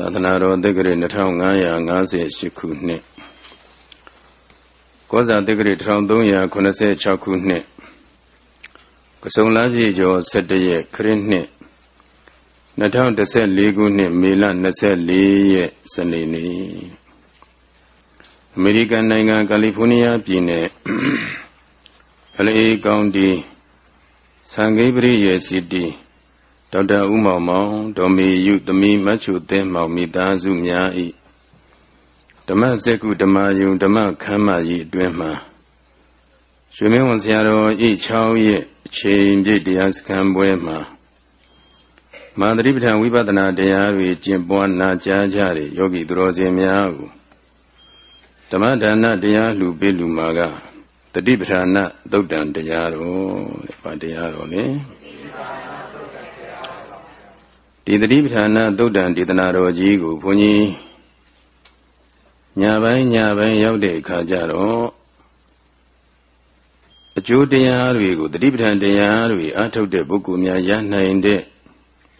သာသနာတော်တက္ကရာ2558ခုနှစ်ကောဇာတက္ကရာ1386ခုနှစ်ကစုံလာပြည့်ကျော်17ရက်ခရစ်နှစ်2014ခုနှစ်မေလ24ရက်စနေနေ့အမေရိကန်နိုင်ငံကယ်လီဖိုးနီးယားပြည်နယ်အလေကောင်တီဆန်ဂိပရိယေစီတီ ဒေါက်တာဦးမောင်မောင်ဒေါ်မေယုသမီးမချုသဲမောင်မိသားစုများဤဓမ္မစက္ကုဓမ္မယုံဓမ္မခမ်းမကြီးအတွင်းမှာရွှေမင်းဝန်ဆရာတော်ဤ6ရက်အချိန်ပြည့်တရားစခန်းပွဲမှာမာသတိပဋ္ဌာန်ဝိပဿနာတရားတွေကျင့်ပွားနာကြားကြတဲ့ယောဂီသူတော်စင်များကိုဓမ္မဒါနတရားလှူပေးလူမှာကတတိပဋ္ဌာနသုတ်တန်တရားတော်တဲ့ဗာတရားတော်လေ ဒီတတိပဋ္ဌာနာသုတ်တံဒေသနာတော်ကြီးကိုဘုန်းကြီးညာပိုင်းညာပိုင်းရောက်တဲ့အခါကျတော့အကျိုးတရားတွေကိုတတိပဋ္ဌာန်တရားတွေအထုတ်တဲ့ပုဂ္ဂိုလ်များရနိုင်တဲ့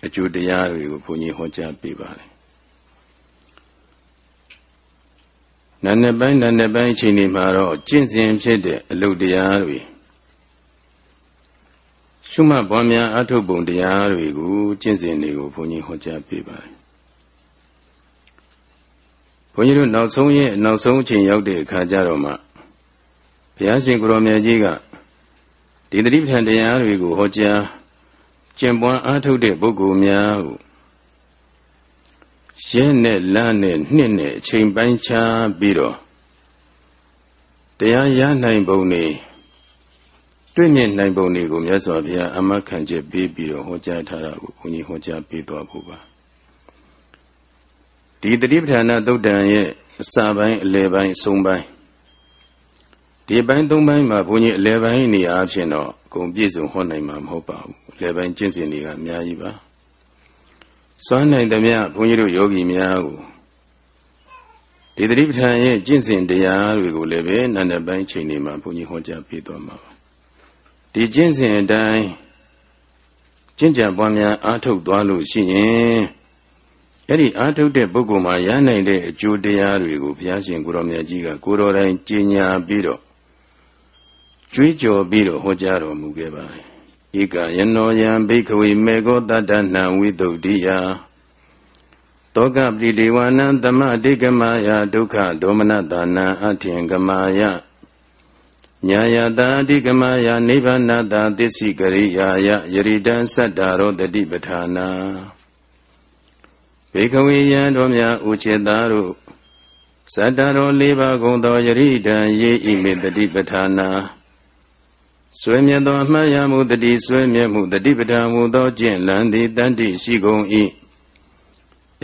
အကျိုးတရားတွေကိုဘုန်းကြီးဟောကြားပေးပါတယ်နာနဲ့ပိုင်းနာနဲ့ပိုင်းအချိန်ဒီမှာတော့ကျင့်စဉ်ဖြစ်တဲ့အလုပ်တရားတွေ ရှုမှတ်ပွားများအထုပ်ပုံတရားတွေကိုကျင့်စဉ်တွေကိုဘုန်းကြီးဟောကြားပေးပါတယ်ဘုန်းကြီးတို့နောက်ဆုံးရဲ့နောက်ဆုံးအချိန်ရောက်တဲ့အခါကျတော့မှဘုရားရှင်ကိုရောင်မြတ်ကြီးကဒီတတိပဋ္ဌာန်တရားတွေကိုဟောကြားကျင့်ပွားအားထုတ်တဲ့ပုဂ္ဂိုလ်များကိုရဲနဲ့လမ်းနဲ့နှစ်နဲ့အချိန်ပိုင်းခြားပြီးတော့တရားရနိုင်ပုံနေ တွေ့မြင်နိုင်ပုံတွေကိုမြတ်စွာဘုရားအမခံချက်ပေးပြီးတော့ဟောကြားထားတာကိုဘုန်းကြီးဟောကြားပေးသွားဖို့ပါဒီတတိပဋ္ဌာနာသုတ်တန်ရဲ့အစပိုင်းအလယ်ပိုင်းအဆုံးပိုင်းဒီပိုင်းသုံးပိုင်းမှာဘုန်းကြီးအလယ်ပိုင်းနေအားဖြင့်တော့အကုန်ပြည့်စုံဟောနိုင်မှာမဟုတ်ပါဘူးအလယ်ပိုင်းကျင့်စဉ်တွေကအများကြီးပါစွမ်းနိုင်သမျှဘုန်းကြီးတို့ယောဂီများကိုဒီတတိပဋ္ဌာန်ရဲ့ကျင့်စဉ်တရားတွေကိုလည်းပဲနန္ဒပိုင်းချိန်တွေမှာဘုန်းကြီးဟောကြားပေးသွားမှာပါ ဒီကျင့်စဉ်အတိုင်းကျင့်ကြံပွားများအားထုတ်သွားလို့ရှိရင်အဲ့ဒီအားထုတ်တဲ့ပုဂ္ဂိုလ်မှာရနိုင်တဲ့အကျိုးတရားတွေကိုဘုရားရှင်ကိုရောမြတ်ကြီးကကိုတော်တိုင်ကျင့်ညာပြီးတော့ကြွေးကြော်ပြီးတော့ဟောကြားတော်မူခဲ့ပါတယ်ဧကယနောယံဘိခဝေမေဃောတတ္တနံဝိတုဒ္ဓိယတောကပရိဒေဝနံသမတိကမယဒုက္ခဒေါမနတာနံအထင်ကမာယ ညာယတာအဓိကမယနိဗ္ဗာနတာသစ္စိကရိယာယယရိတံသတ္တာရောတတိပဌာနာဘေကဝေယံတို့များဥจิตသားတို့သတ္တရော၄ပါးကုန်သောယရိတံယေဣမေတတိပဌာနာဆွေမြတ်သောအမှတ်ရမှုတတိဆွေမြတ်မှုတတိပဌာန်မူသောကျင့်လန်းသည်တန်တိရှိကုန်၏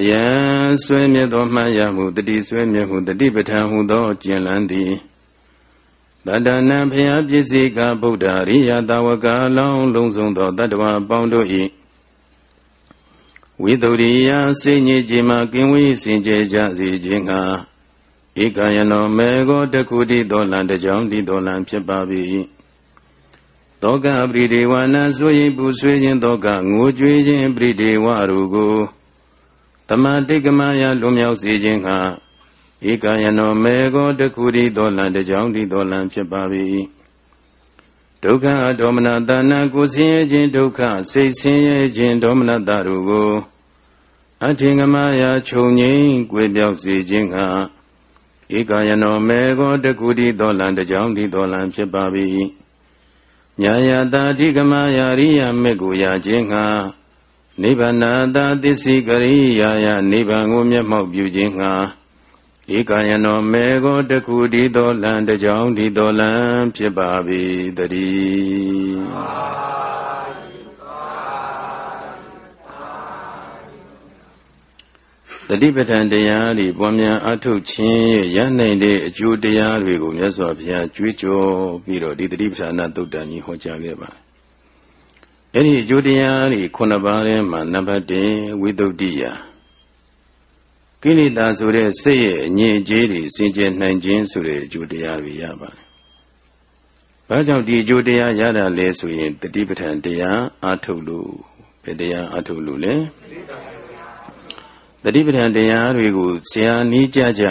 ယံဆွေမြတ်သောမှတ်ရမှုတတိဆွေမြတ်မှုတတိပဌာန်ဟူသောကျင့်လန်းသည် တတနံဖျားပစ္စည်းကဗုဒ္ဓရိယတာဝကလောင်းလုံးစုံသောတတ္တဝအပေါင်းတို့၏ဝိတုရိယစိတ်ညစ်ခြင်းမှကင်းဝေးစင်ကြယ်ကြစေခြင်းကဧကယနောမေဃတကုတိတော်လံတကြောင်ဒီတော်လံဖြစ်ပါ၏တောကပရိဒေဝနာဆိုရင်ပူဆွေးခြင်းတောကငိုကြွေးခြင်းပရိဒေဝရူကိုတမတိကမယလွန်မြောက်စေခြင်းက ဧကယနောမေဃတခုရီသောလံတကြောင်ဒီသောလံဖြစ်ပါ၏ဒုက္ခဒေါမနတာနာကိုဆင်းရဲခြင်းဒုက္ခစိတ်ဆင်းရဲခြင်းဒေါမနတာတို့ကိုအထင်ကမယာခြုံငိမ့်ကွေပြောက်စေခြင်းကဧကယနောမေဃတခုရီသောလံတကြောင်ဒီသောလံဖြစ်ပါ၏ညာယတာအဓိကမယာရိယမေကိုရာခြင်းကနိဗ္ဗာန်တာသစ္စိကရိယာယနိဗ္ဗာန်ကိုမျက်မှောက်ပြုခြင်းက ဧကယနောမေကိုတခုဒီတော်လံတကြောင်ဒီတော်လံဖြစ်ပါ၏တည်းတတိပဋ္ဌာန်တရားတွေပွားများအထုတ်ခြင်းရနိုင်တဲ့အကျိုးတရားတွေကိုမြတ်စွာဘုရားကြွေးကြော်ပြီးတော့ဒီတတိပဋ္ဌာန်သုတ်တန်ကြီးဟောကြားခဲ့ပါတယ်။အဲ့ဒီအကျိုးတရားတွေခုနှစ်ပါးထဲမှာနံပါတ်1ဝိသုဒ္ဓိယ ကိလေသာဆိုတဲ့စိတ်ရဲ့အငြိအကျေးတွေစင်ကြယ်နိုင်ခြင်းဆိုတဲ့အကျိုးတရားတွေရပါတယ်။ဘာကြောင့်ဒီအကျိုးတရားရတာလဲဆိုရင်တတိပဋ္ဌာန်တရားအာထုတ်လို့ဘယ်တရားအာထုတ်လို့လဲ။တတတိပဋ္ဌာန်တရားတွေကိုဆရာနီးကြကြ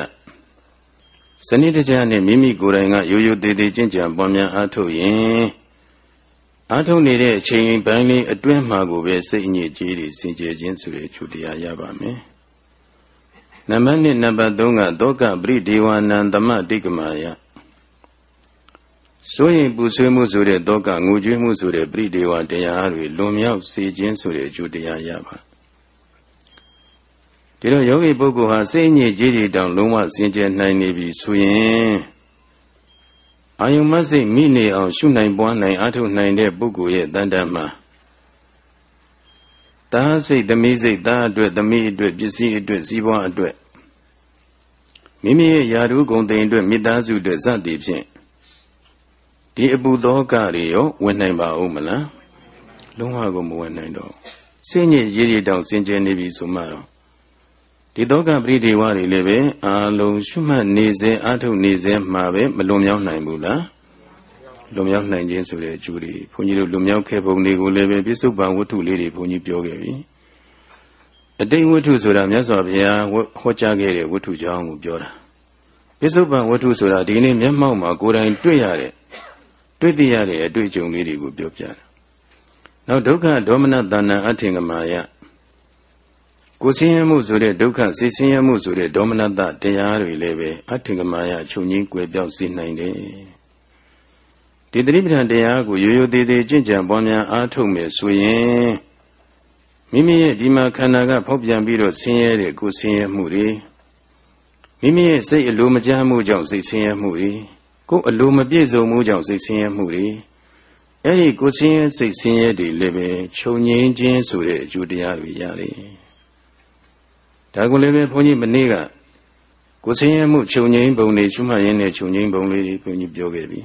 စနစ်တကျနဲ့မိမိကိုယ်တိုင်ကရိုးရိုးသေးသေးကျင့်ကြံပွားများအားထုတ်ရင်အားထုတ်နေတဲ့အချိန်ပိုင်းလေးအတွင်းမှာကိုပဲစိတ်အညစ်အကြေးတွေစင်ကြယ်ခြင်းဆိုတဲ့အကျိုးတရားရပါမယ်။ နံပါတ်1နံပါတ်3ကသောကပရိဒေဝနံသမတိကမာယစိုးရင်ပူဆွေးမှုဆိုတဲ့သောကငိုကြွေးမှုဆိုတဲ့ပရိဒေဝတရားတွေလွန်မြောက်စေခြင်းဆိုတဲ့အကျိုးတရားရပါဒီတော့ယောဂီပုဂ္ဂိုလ်ဟာစိတ်ညစ်ကြေးတွေတောင်လုံးဝစင်ကြယ်နိုင်နေပြီဆိုရင်အာယုမစိတ်မိနေအောင်ရှုနိုင်ပွားနိုင်အထုနိုင်တဲ့ပုဂ္ဂိုလ်ရဲ့တန်တမှာ တာစိတ်သမီးစိတ်သားအတွက်သမီးအတွက်ပစ္စည်းအတွက်စီးပွားအတွက်မိမိရဲ့ယာရုဂုံတိန်အတွက်မိသားစုအတွက်စသည်ဖြင့်ဒီအပူသောကတွေရောဝင်နိုင်ပါဦးမလားလုံးဝကိုမဝင်နိုင်တော့စိတ်ညစ်ရေးရတောင်စင်ကြယ်နေပြီဆိုမှတော့ဒီသောကပရိဒေဝတွေလည်းပဲအာလုံးရှုမှတ်နေစေအထုတ်နေစေမှာပဲမလွန်မြောက်နိုင်ဘူးလား လွန်မြောက်နိုင်ခြင်းဆိုတဲ့အကျိုးတွေဘုန်းကြီးတို့လွန်မြောက်ခဲ့ပုံတွေကိုလည်းပဲပြစ္ဆုတ်ပံဝတ္ထုလေးတွေဘုန်းကြီးပြောခဲ့ပြီအတိတ်ဝတ္ထုဆိုတာမြတ်စွာဘုရားဟောကြားခဲ့တဲ့ဝတ္ထုကြောင်းကိုပြောတာပြစ္ဆုတ်ပံဝတ္ထုဆိုတာဒီနေ့မျက်မှောက်မှာကိုယ်တိုင်တွေ့ရတဲ့တွေ့သိရတဲ့အတွေ့အကြုံလေးတွေကိုပြောပြတာနောက်ဒုက္ခဒေါမနတဏ္ဏအထင်ကမာယကိုဆင်းရဲမှုဆိုတဲ့ဒုက္ခစိတ်ဆင်းရဲမှုဆိုတဲ့ဒေါမနတတရားတွေလည်းပဲအထင်ကမာယချုပ်ငင်းကွယ်ပြောက်စေနိုင်တယ် ဒီတိပဋ္ဌာန်တရားကိုရိုးရိုးသေးသေးကြင်ကြံပွားများအားထုတ်မယ်ဆိုရင်မိမိရဲ့ဒီမှာခန္ဓာကဖောက်ပြန်ပြီးတော့ဆင်းရဲတဲ့ကိုဆင်းရဲမှုတွေမိမိရဲ့စိတ်အလိုမကျမှုကြောင့်စိတ်ဆင်းရဲမှုတွေကိုအလိုမပြည့်စုံမှုကြောင့်စိတ်ဆင်းရဲမှုတွေအဲ့ဒီကိုဆင်းရဲစိတ်ဆင်းရဲတွေလည်းပဲချုပ်ငင်းခြင်းဆိုတဲ့အကျိုးတရားတွေရတယ်ဒါကိုလည်းပဲဘုန်းကြီးမနေ့ကကိုဆင်းရဲမှုချုပ်ငိမ့်ပုံတွေရှုမှတ်ရင်းနဲ့ချုပ်ငိမ့်ပုံလေးတွေဘုန်းကြီးပြောခဲ့ပြီ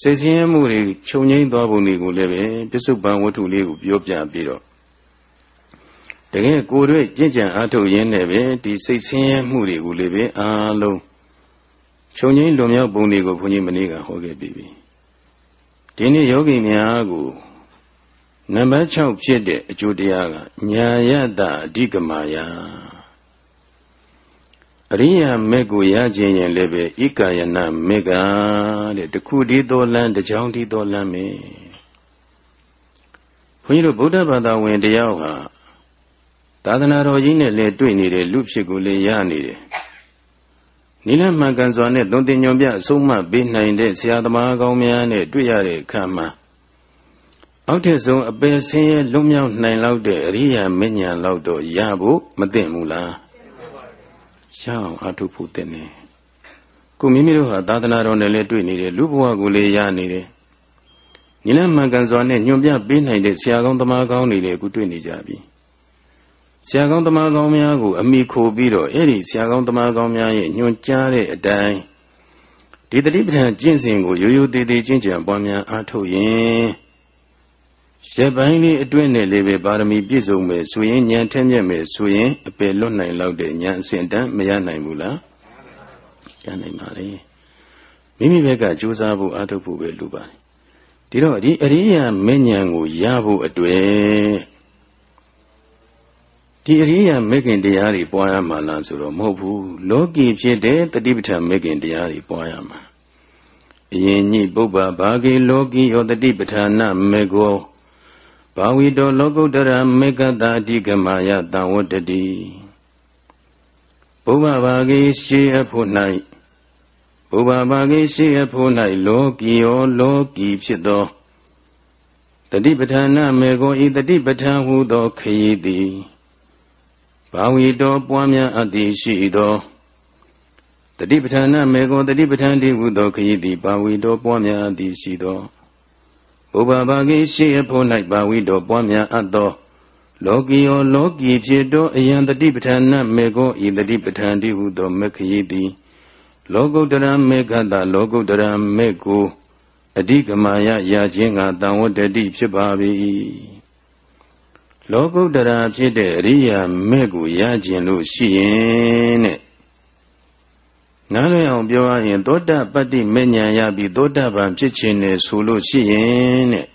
စိတ်ဆင်းရဲမှုတွေချုပ်ငိမ့်သွားပုံတွေကိုလည်းပဲပြစ္ဆုတ်ပံဝတ္ထုလေးကိုပြောပြပြီးတော့တကယ်ကိုယ်တွေ့ကြင်ကြံအားထုတ်ရင်းနဲ့ပဲဒီစိတ်ဆင်းရဲမှုတွေကိုလည်းပဲအားလုံးချုပ်ငိမ့်လွန်မြောက်ပုံတွေကိုဘုန်းကြီးမနေ့ကဟောခဲ့ပြီးပြီဒီနေ့ယောဂီများကိုနံပါတ်6ဖြစ်တဲ့အကျိုးတရားကညာယတအဓိကမာယ အရိယာမေကိုရခြင်းရင်လည်းပဲဣကာယနာမေကတဲ့တခုတည်းသောလမ်းတစ်ကြောင်းတည်းသောလမ်းမေဘုန်းကြီးတို့ဗုဒ္ဓဘာသာဝင်တယောက်ဟာသာသနာတော်ကြီးနဲ့လည်းတွေ့နေတဲ့လူဖြစ်ကိုလည်းရနေတယ်နိလမှန်ကန်စွာနဲ့သွန်သင်ညွန်ပြအဆုံးမပေးနိုင်တဲ့ဆရာသမားကောင်းများနဲ့တွေ့ရတဲ့အခါမှာအောက်ထက်ဆုံးအပယ်ဆင်းရဲလွတ်မြောက်နိုင်လောက်တဲ့အရိယာမဉ္ဇဉ်လောက်တော့ရဖို့မသင့်ဘူးလား ရအောင်အထုဖို့တဲ့နေကိုမိမိတို့ဟာသာသနာတော်နဲ့လည်းတွေ့နေတယ်လူဘဝကိုလည်းရနေတယ်ညီလမှန်ကန်စွာနဲ့ညွန်ပြပေးနိုင်တဲ့ဆရာကောင်းသမားကောင်းတွေလည်းအခုတွေ့နေကြပြီဆရာကောင်းသမားကောင်းများကိုအမိခိုပြီးတော့အဲ့ဒီဆရာကောင်းသမားကောင်းများရဲ့ညွန်ကြားတဲ့အတိုင်းဒီတတိပဋ္ဌာန်ကျင့်စဉ်ကိုရိုးရိုးသေးသေးကျင့်ကြံပွားများအားထုတ်ရင် ရက်ပိုင်းလေးအတွင်းနဲ့လေးပဲပါရမီပြည့်စုံမယ်ဆိုရင်ဉာဏ်ထက်မြက်မယ်ဆိုရင်အပယ်လွတ်နိုင်လောက်တဲ့ဉာဏ်အစဉ်တန်းမရနိုင်ဘူးလားရနိုင်ပါလေမိမိဘက်ကကြိုးစားဖို့အားထုတ်ဖို့ပဲလိုပါတယ်ဒီတော့ဒီအရိယာမဉ္ဇဉ်ကိုရဖို့အတွက်ဒီအရိယာမေခင်တရားတွေပွားရမှာလားဆိုတော့မဟုတ်ဘူးလောကီဖြစ်တဲ့တတိပဋ္ဌာန်မေခင်တရားတွေပွားရမှာအရင်ညိပုပ္ပဘာဂေလောကီယောတတိပဋ္ဌာနမေကော ဘာဝီတောလောကုတ္တရမေကတာအဓိကမာယတံဝတ္တတိဘုဗ္ဗဘာဂိရှိအဖို့၌ဘုဗ္ဗဘာဂိရှိအဖို့၌လောကီယောလောကီဖြစ်သောတတိပဋ္ဌာနမေကိုဤတတိပဋ္ဌာန်ဟုသောခရီးသည်ဘာဝီတောပွားများအပ်သည်ရှိသောတတိပဋ္ဌာနမေကိုတတိပဋ္ဌာန်တိဟုသောခရီးသည်ဘာဝီတောပွားများအပ်သည်ရှိသော ဘုရားဘာဂိရှိအဖို့၌ပါဝိတော်ပွားများအပ်သောလောကီယောလောကီဖြစ်သောအယံတတိပဋ္ဌာနမေကောဤတတိပဋ္ဌာန်တိဟုသောမခရီတိလောကုတ္တရမေခတလောကုတ္တရမေကိုအဓိကမာယရာခြင်းကတံဝတ္တတိဖြစ်ပါ၏လောကုတ္တရာဖြစ်တဲ့အရိယာမေကိုရခြင်းလို့ရှိရင်တဲ့ နားလည်အောင်ပြောရရင်သောတာပတ္တိမဉ္ဇဏ်ရပြီးသောတာပန်ဖြစ်ခြင်းနဲ့ဆိုလို့ရှိရင်တဲ့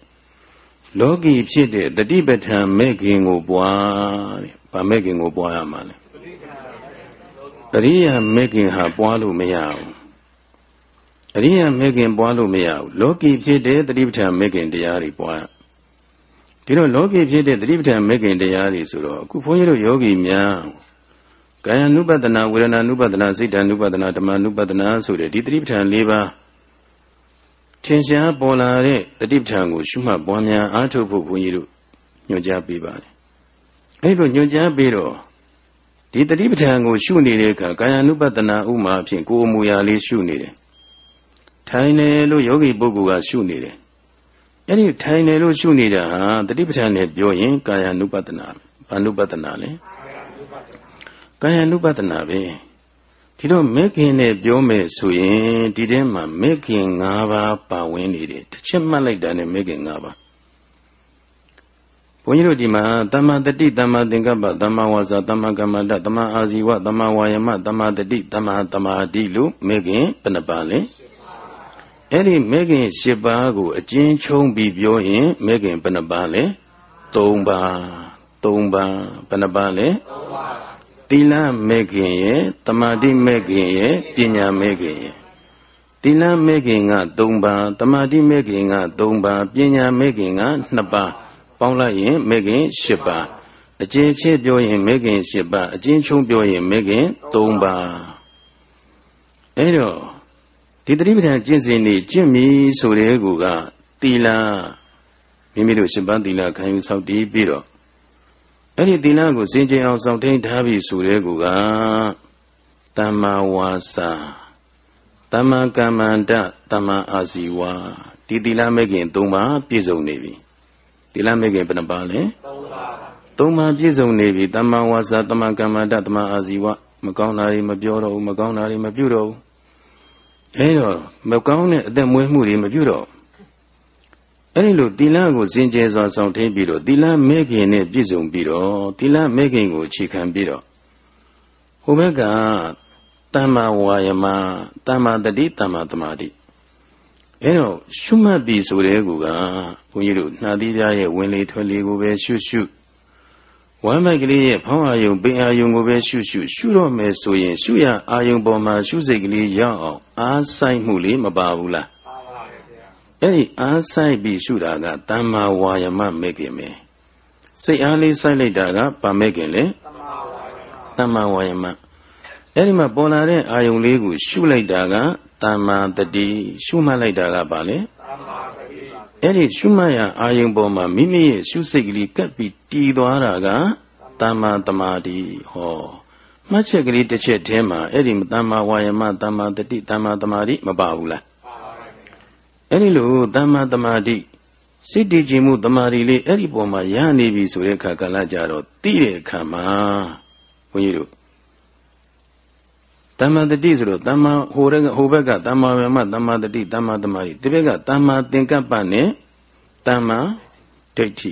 လောကီဖြစ်တဲ့တတိပဋ္ဌာန်မဲ့ခင်ကိုပွားတဲ့ဗာမဲ့ခင်ကိုပွားရမှာလေအရိယာမဲ့ခင်ဟာပွားလို့မရဘူးအရိယာမဲ့ခင်ပွားလို့မရဘူးလောကီဖြစ်တဲ့တတိပဋ္ဌာန်မဲ့ခင်တရားတွေပွားဒီတော့လောကီဖြစ်တဲ့တတိပဋ္ဌာန်မဲ့ခင်တရားတွေဆိုတော့အခုဘုန်းကြီးတို့ယောဂီများ ကာယ ानु ပဒနာဝေဒနာ ानु ပဒနာစိတ်တ ानु ပဒနာဓမ္မ ानु ပဒနာဆိုတဲ့ဒီတတိပဋ္ဌာန်၄ပါးထင်ရှားပေါ်လာတဲ့တတိပဋ္ဌာန်ကိုရှုမှတ်ပွားများအားထုတ်ဖို့ဘုန်းကြီးတို့ညွှန်ကြားပေးပါတယ်အဲဒီလိုညွှန်ကြားပေးတော့ဒီတတိပဋ္ဌာန်ကိုရှုနေတဲ့အခါကာယ ानु ပဒနာဥမာအဖြစ်ကိုယ်အမူအရာလေးရှုနေတယ်ထိုင်နေလို့ယောဂီပုဂ္ဂိုလ်ကရှုနေတယ်အဲ့ဒီထိုင်နေလို့ရှုနေတာဟာတတိပဋ္ဌာန်နဲ့ပြောရင်ကာယ ानु ပဒနာဘာ ानु ပဒနာလဲ ကာယ ानु ပဒနာပဲဒီတော့မေခင်နဲ့ပြောမယ်ဆိုရင်ဒီထဲမှာမေခင်၅ပါးပါဝင်နေတယ်တစ်ချက်မှတ်လိုက်တာနဲ့မေခင်၅ပါးဘုန်းကြီးတို့ဒီမှာတမ္မာတတိတမ္မာသင်္ကပ္ပတမ္မာဝါစာတမ္မာကမ္မန္တတမ္မာအာဇီဝတမ္မာဝါယမတမ္မာတတိတမ္မာတမာတိလို့မေခင်ဘယ်နှပါလဲအဲ့ဒီမေခင်၈ပါးကိုအကျဉ်းချုံးပြီးပြောရင်မေခင်ဘယ်နှပါလဲ၃ပါး၃ပါးဘယ်နှပါလဲ၃ပါး သီလမဲ့ခင်ရဲ့တမာတိမဲ့ခင်ရဲ့ပညာမဲ့ခင်ရဲ့သီလမဲ့ခင်က3ပါးတမာတိမဲ့ခင်က3ပါးပညာမဲ့ခင်က2ပါးပေါင်းလိုက်ရင်မဲ့ခင်10ပါးအကျဉ်းချဲ့ပြောရင်မဲ့ခင်10ပါးအကျဉ်းချုံပြောရင်မဲ့ခင်3ပါးအဲတော့ဒီတတိပဌာန်ကျင့်စဉ်နေကျင့်ပြီဆိုတဲ့ကူကသီလမိမိတို့10ပါးသီလခံယူဆောက်တည်ပြီးတော့ အဲ့ဒီသီလကိုစင်ကြင်အောင်ဆောင်ထိန်ထားပြီဆိုတဲ့ကူကတမ္မာဝါစာတမ္မာကမ္မန္တတမ္မာအာဇီဝဒီသီလမဲ့ခင်၃ပါးပြည့်စုံနေပြီသီလမဲ့ခင်ဘယ်နှပါလဲ၃ပါးပြည့်စုံနေပြီတမ္မာဝါစာတမ္မာကမ္မန္တတမ္မာအာဇီဝမကောင်းတာတွေမပြောတော့ဘူးမကောင်းတာတွေမပြုတော့ဘူးအဲတော့မကောင်းတဲ့အသက်မွေးမှုတွေမပြုတော့ အဲ့ဒီလိုသီလကိုစင်ကြယ်စွာဆောင်ထိန်ပြီးတော့သီလမဲခင်နဲ့ပြည့်စုံပြီးတော့သီလမဲခင်ကိုအခြေခံပြီးတော့ဟိုဘက်ကတမ္မာဝါယမတမ္မာတတိတမ္မာသမာဓိအဲ့တော့ရှုမှတ်ပြီဆိုတဲ့ကူကဘုန်းကြီးတို့နှာသီးပြားရဲ့ဝင်လေထွက်လေကိုပဲရှုရှုဝမ်းမိုက်ကလေးရဲ့ဖောင်းအာယုံပင်အာယုံကိုပဲရှုရှုရှုတော့မယ်ဆိုရင် ရှုရအာယုံပေါ်မှာရှုစိတ်ကလေးရောက်အောင်အားဆိုင်မှုလေးမပါဘူးလား အဲ့ဒီအားဆိုင်ပြီးရှုတာကတမ္မာဝါယမမဲ့ခင်ပဲစိတ်အားလေးစိုက်လိုက်တာကဗာမဲ့ခင်လေတမ္မာဝါယမအဲ့ဒီမှာပေါ်လာတဲ့အာယုံလေးကိုရှုလိုက်တာကတမ္မာတတိရှုမှတ်လိုက်တာကဗာလေအဲ့ဒီရှုမှတ်ရအာယုံပေါ်မှာမိမိရဲ့ရှုစိတ်ကလေးကပ်ပြီးတည်သွားတာကတမ္မာတမာတိဟောမှတ်ချက်ကလေးတစ်ချက်တည်းမှာအဲ့ဒီတမ္မာဝါယမတမ္မာတတိတမ္မာတမာတိမပါဘူးလား အဲ့ဒီလိုတမ္မာတမာတိစိတ်တည်ခြင်းမှုတမာတိလေးအဲ့ဒီပုံမှာရနေပြီဆိုတဲ့အခါကလည်းကြတော့သိတဲ့အခါမှာဘုန်းကြီးတို့တမ္မာတတိဆိုတော့တမ္မာဟိုတဲ့ဟိုဘက်ကတမ္မာဝေမတမ္မာတတိတမ္မာတမာတိဒီဘက်ကတမ္မာသင်္ကပ္ပနဲ့တမ္မာဒိဋ္ဌိ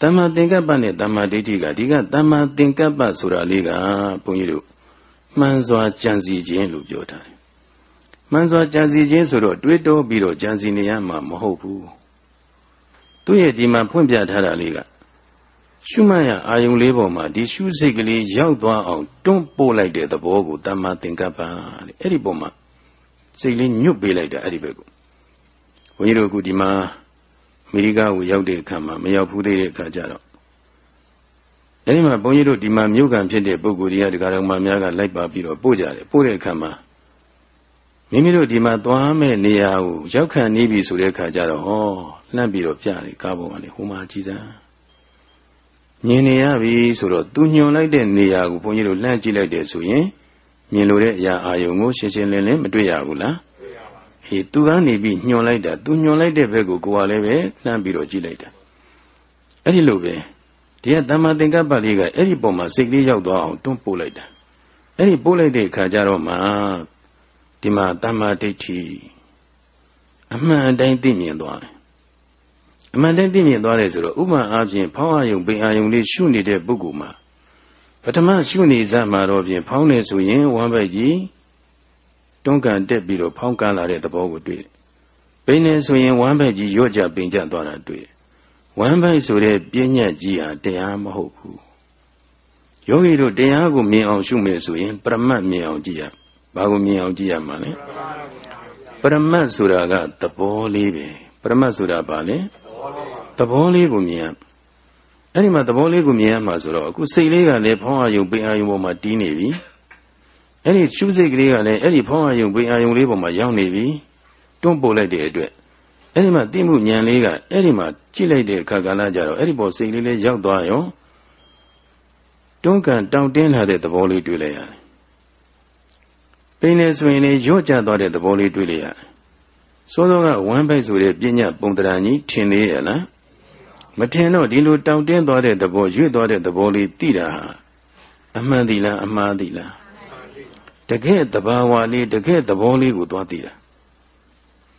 တမ္မာသင်္ကပ္ပနဲ့တမ္မာဒိဋ္ဌိကဒီကတမ္မာသင်္ကပ္ပဆိုတာလေးကဘုန်းကြီးတို့မှန်စွာကြံစည်ခြင်းလို့ပြောထားတယ် မှန်စွာကြံစည်ခြင်းဆိုတော့တွေးတောပြီးတော့ကြံစည်နေရမှာမဟုတ်ဘူးသူရဲ့ဒီမှာဖွင့်ပြထားတာလေးကရှုမှတ်ရအာယုံလေးပေါ်မှာဒီရှုစိတ်ကလေးရောက်သွားအောင်တွန်းပို့လိုက်တဲ့သဘောကိုတမ္မာသင်္ကပ္ပတဲ့အဲ့ဒီပေါ်မှာစိတ်လေးညွတ်ပေးလိုက်တာအဲ့ဒီဘက်ကိုဘုန်းကြီးတို့ကဒီမှာအမေရိကကိုရောက်တဲ့အခါမှာမရောက်ဘူးသေးတဲ့အခါကျတော့အဲ့ဒီမှာဘုန်းကြီးတို့ဒီမှာမြို့ကန်ဖြစ်တဲ့ပုဂ္ဂိုလ်တွေကဒီကရုံမများကလိုက်ပါပြီးတော့ပို့ကြတယ်ပို့တဲ့အခါမှာ မိမိတို့ဒီမှာသွားမဲ့နေရာကိုရောက်ခံနေပြီဆိုတဲ့အခါကျတော့ဟောလှမ်းပြီးတော့ပြတယ်ကားပေါ်ကနေဟိုမှာကြည်စမ်းမြင်နေရပြီဆိုတော့သူညွန်လိုက်တဲ့နေရာကိုဘုန်းကြီးတို့လှမ်းကြည့်လိုက်တယ်ဆိုရင်မြင်လို့တဲ့အရာအာယုံကိုရှင်းရှင်းလင်းလင်းမတွေ့ရဘူးလားတွေ့ရပါဘူးဟေးသူကနေပြီးညွန်လိုက်တာသူညွန်လိုက်တဲ့ဘက်ကိုကိုယ်ကလည်းပဲလှမ်းပြီးတော့ကြည့်လိုက်တာအဲ့ဒီလိုပဲဒီကတမ္မာသင်္ကပ္ပလေးကအဲ့ဒီပုံမှာစိတ်လေးရောက်သွားအောင်တွန်းပို့လိုက်တာအဲ့ဒီပို့လိုက်တဲ့အခါကျတော့မှ ဒီမှာတမ္မာဒိဋ္ဌိအမှန်တိုင်းသိမြင်သွားတယ်အမှန်တိုင်းသိမြင်သွားတယ်ဆိုတော့ဥပမာအားဖြင့်ဖောင်းအာယုံပိန်အာယုံလေးရှုနေတဲ့ပုဂ္ဂိုလ်မှာပထမရှုနေစမှာတော့ဖြင့်ဖောင်းနေဆိုရင်ဝမ်းဘက်ကြီးတွန်းကန်တက်ပြီးတော့ဖောင်းကန်လာတဲ့သဘောကိုတွေ့တယ်။ပိန်နေဆိုရင်ဝမ်းဘက်ကြီးရော့ကြပိန်ကျသွားတာတွေ့တယ်ဝမ်းပိုက်ဆိုတဲ့ပြဉ္ညတ်ကြီးဟာတရားမဟုတ်ဘူးယောဂီတို့တရားကိုမြင်အောင်ရှုမယ်ဆိုရင်ပရမတ်မြင်အောင်ကြည့်ရ ဘာကိုမြင်အောင်ကြည့်ရမှာလဲပရမတ်ဆိုတာကသဘောလေးပဲပရမတ်ဆိုတာဘာလဲသဘောလေးကိုမြင်ရအဲ့ဒီမှာသဘောလေးကိုမြင်ရမှာဆိုတော့အခုစိတ်လေးကလည်းဖောင်းအာယုံပိအာယုံပေါ်မှာတီးနေပြီအဲ့ဒီရှုစိတ်ကလေးကလည်းအဲ့ဒီဖောင်းအာယုံပိအာယုံလေးပေါ်မှာရောက်နေပြီတွန်းပို့လိုက်တဲ့အတွက်အဲ့ဒီမှာတိမှုဉာဏ်လေးကအဲ့ဒီမှာကြည့်လိုက်တဲ့အခါကလည်းကြတော့အဲ့ဒီပေါ်စိတ်လေးလေးရောက်သွားရောတွန်းကန်တောင့်တင်းလာတဲ့သဘောလေးတွေ့လိုက်ရတယ် ပိန်လေဆိုရင်လေရော့ကျသွားတဲ့သဘောလေးတွေ့လိုက်ရတယ်စောစောကဝမ်းပိုက်ဆိုတဲ့ပညာပုံတရာကြီးထင်သေးရဲ့လားမထင်တော့ဒီလိုတောင့်တင်းသွားတဲ့သဘောရွေ့သွားတဲ့သဘောလေးသိတာဟာအမှန်သီလားအမှားသီလားတကယ်တဘာဝလေးတကယ်သဘောလေးကိုသွားသိတာ